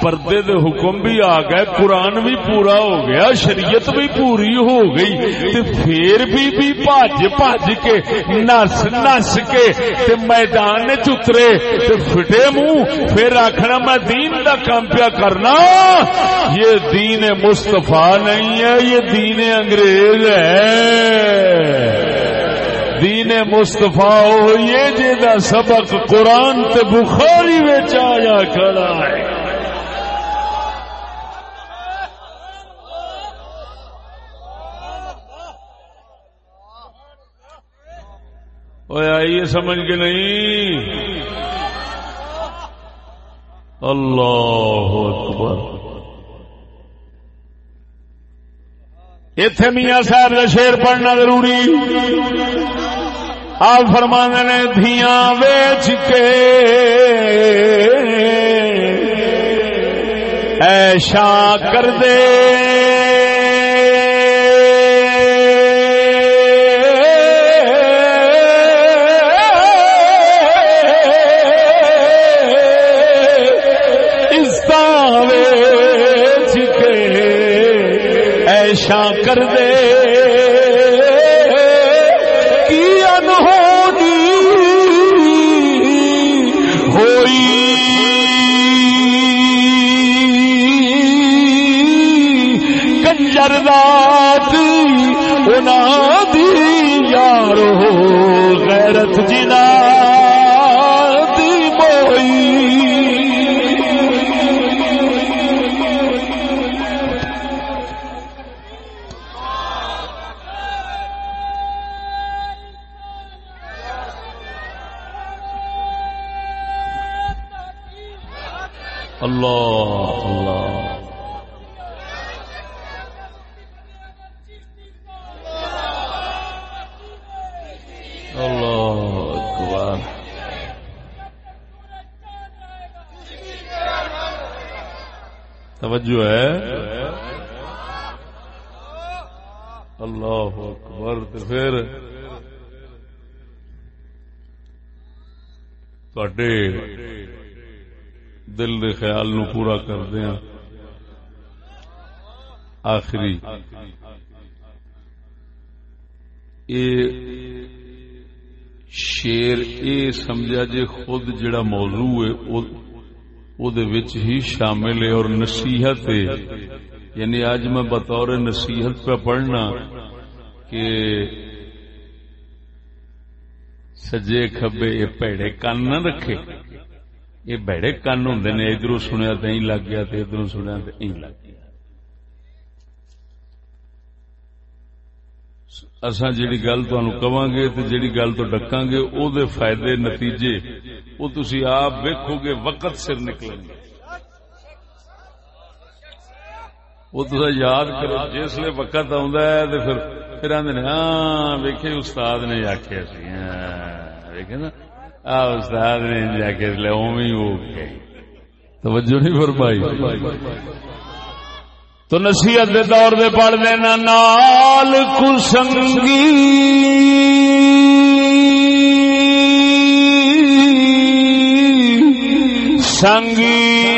پردے دے حکم بھی آ گئے، قرآن بھی پورا ہو گیا، شریعت بھی پوری ہو گئی، تے پھر بھی بھی بھج بھج کے، نس نس کے، تے میدان چترے تے فٹے منہ، پھر آخنا میں دین دا کام پیا کرنا، یہ دین مستفا نہیں ہے، یہ دین انگریز ہے۔ دین مستفا ہوئیے جا سبق قرآن تے بخاری آیا کھڑا ہے۔ آئیے سمجھ کے نہیں؟ اللہ اکبر۔ اتے میاں صاحب کا شیر پڑھنا ضروری۔ آپ فرمانے نے، دھیاں ویچ کے۔ ایشا کر دے۔ کر دے کی انہونی ہوئی۔ کنجر رات انہوں دی یارو غیرت جنا۔ اللہ اللہ اللہ توجہ ہے اللہ اکبر تو پھر تھے دل کے خیال نو پورا کردیا ہاں۔ آخری۔ اے شیر اے سمجھا جے خود جڑا موضوع ہے، او دے وچ ہی شامل ہے اور نصیحت ہے۔ یعنی آج میں بطور نصیحت پہ پڑھنا کہ سجے کبے یہ پیڑے کن نہ رکھے۔ یہ بڑے کن ہوں نے ادھر سنیا تو لگ گیا ادھر سنیا تو لگ گیا۔ اصا جیڑی گل تہاں گے تو جیڑی گل تو ڈکاں گے او دے فائدے نتیجے وہ تسی آپ ویکھو گے وقت سر نکلیں گے۔ وہ تو یاد کرو، جس لیے وقت آندا ہے تو پھر پھر آدھے ہاں ویکھے استاد نے آخیا سی ہاں ویکھے نا۔ استاد نے جا کے توجہ نہیں فرمائی۔ تو نصیحت دے دور دے پڑھ دینا نال کو سنگی سنگی۔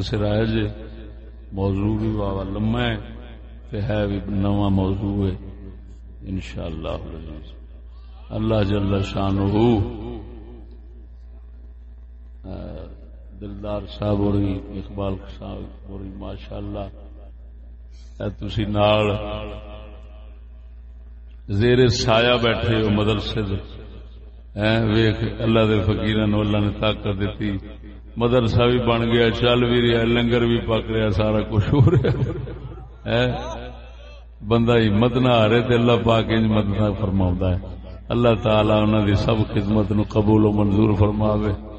جلسہ ہونا موضوع بھی بابا لما ہے تے ہے بھی نواں موضوع ہے۔ انشاءاللہ العزیز اللہ جل شانہ دلدار صاحب اور اقبال صاحب اور ماشاء اللہ تسی نال زیر سایہ بیٹھے ہو مدرسے ویخ اللہ دے فقیران اللہ نے طاقت دیتی۔ مدرسہ بھی بن گیا، چل بھی رہا، لنگر بھی پک رہا، سارا کچھ ہو رہا۔ بندہ ہمت نہ آ رہے اللہ پاک انج مدد فرما ہے۔ اللہ تعالی انہوں دی سب خدمت نو قبول و منظور فرماوے۔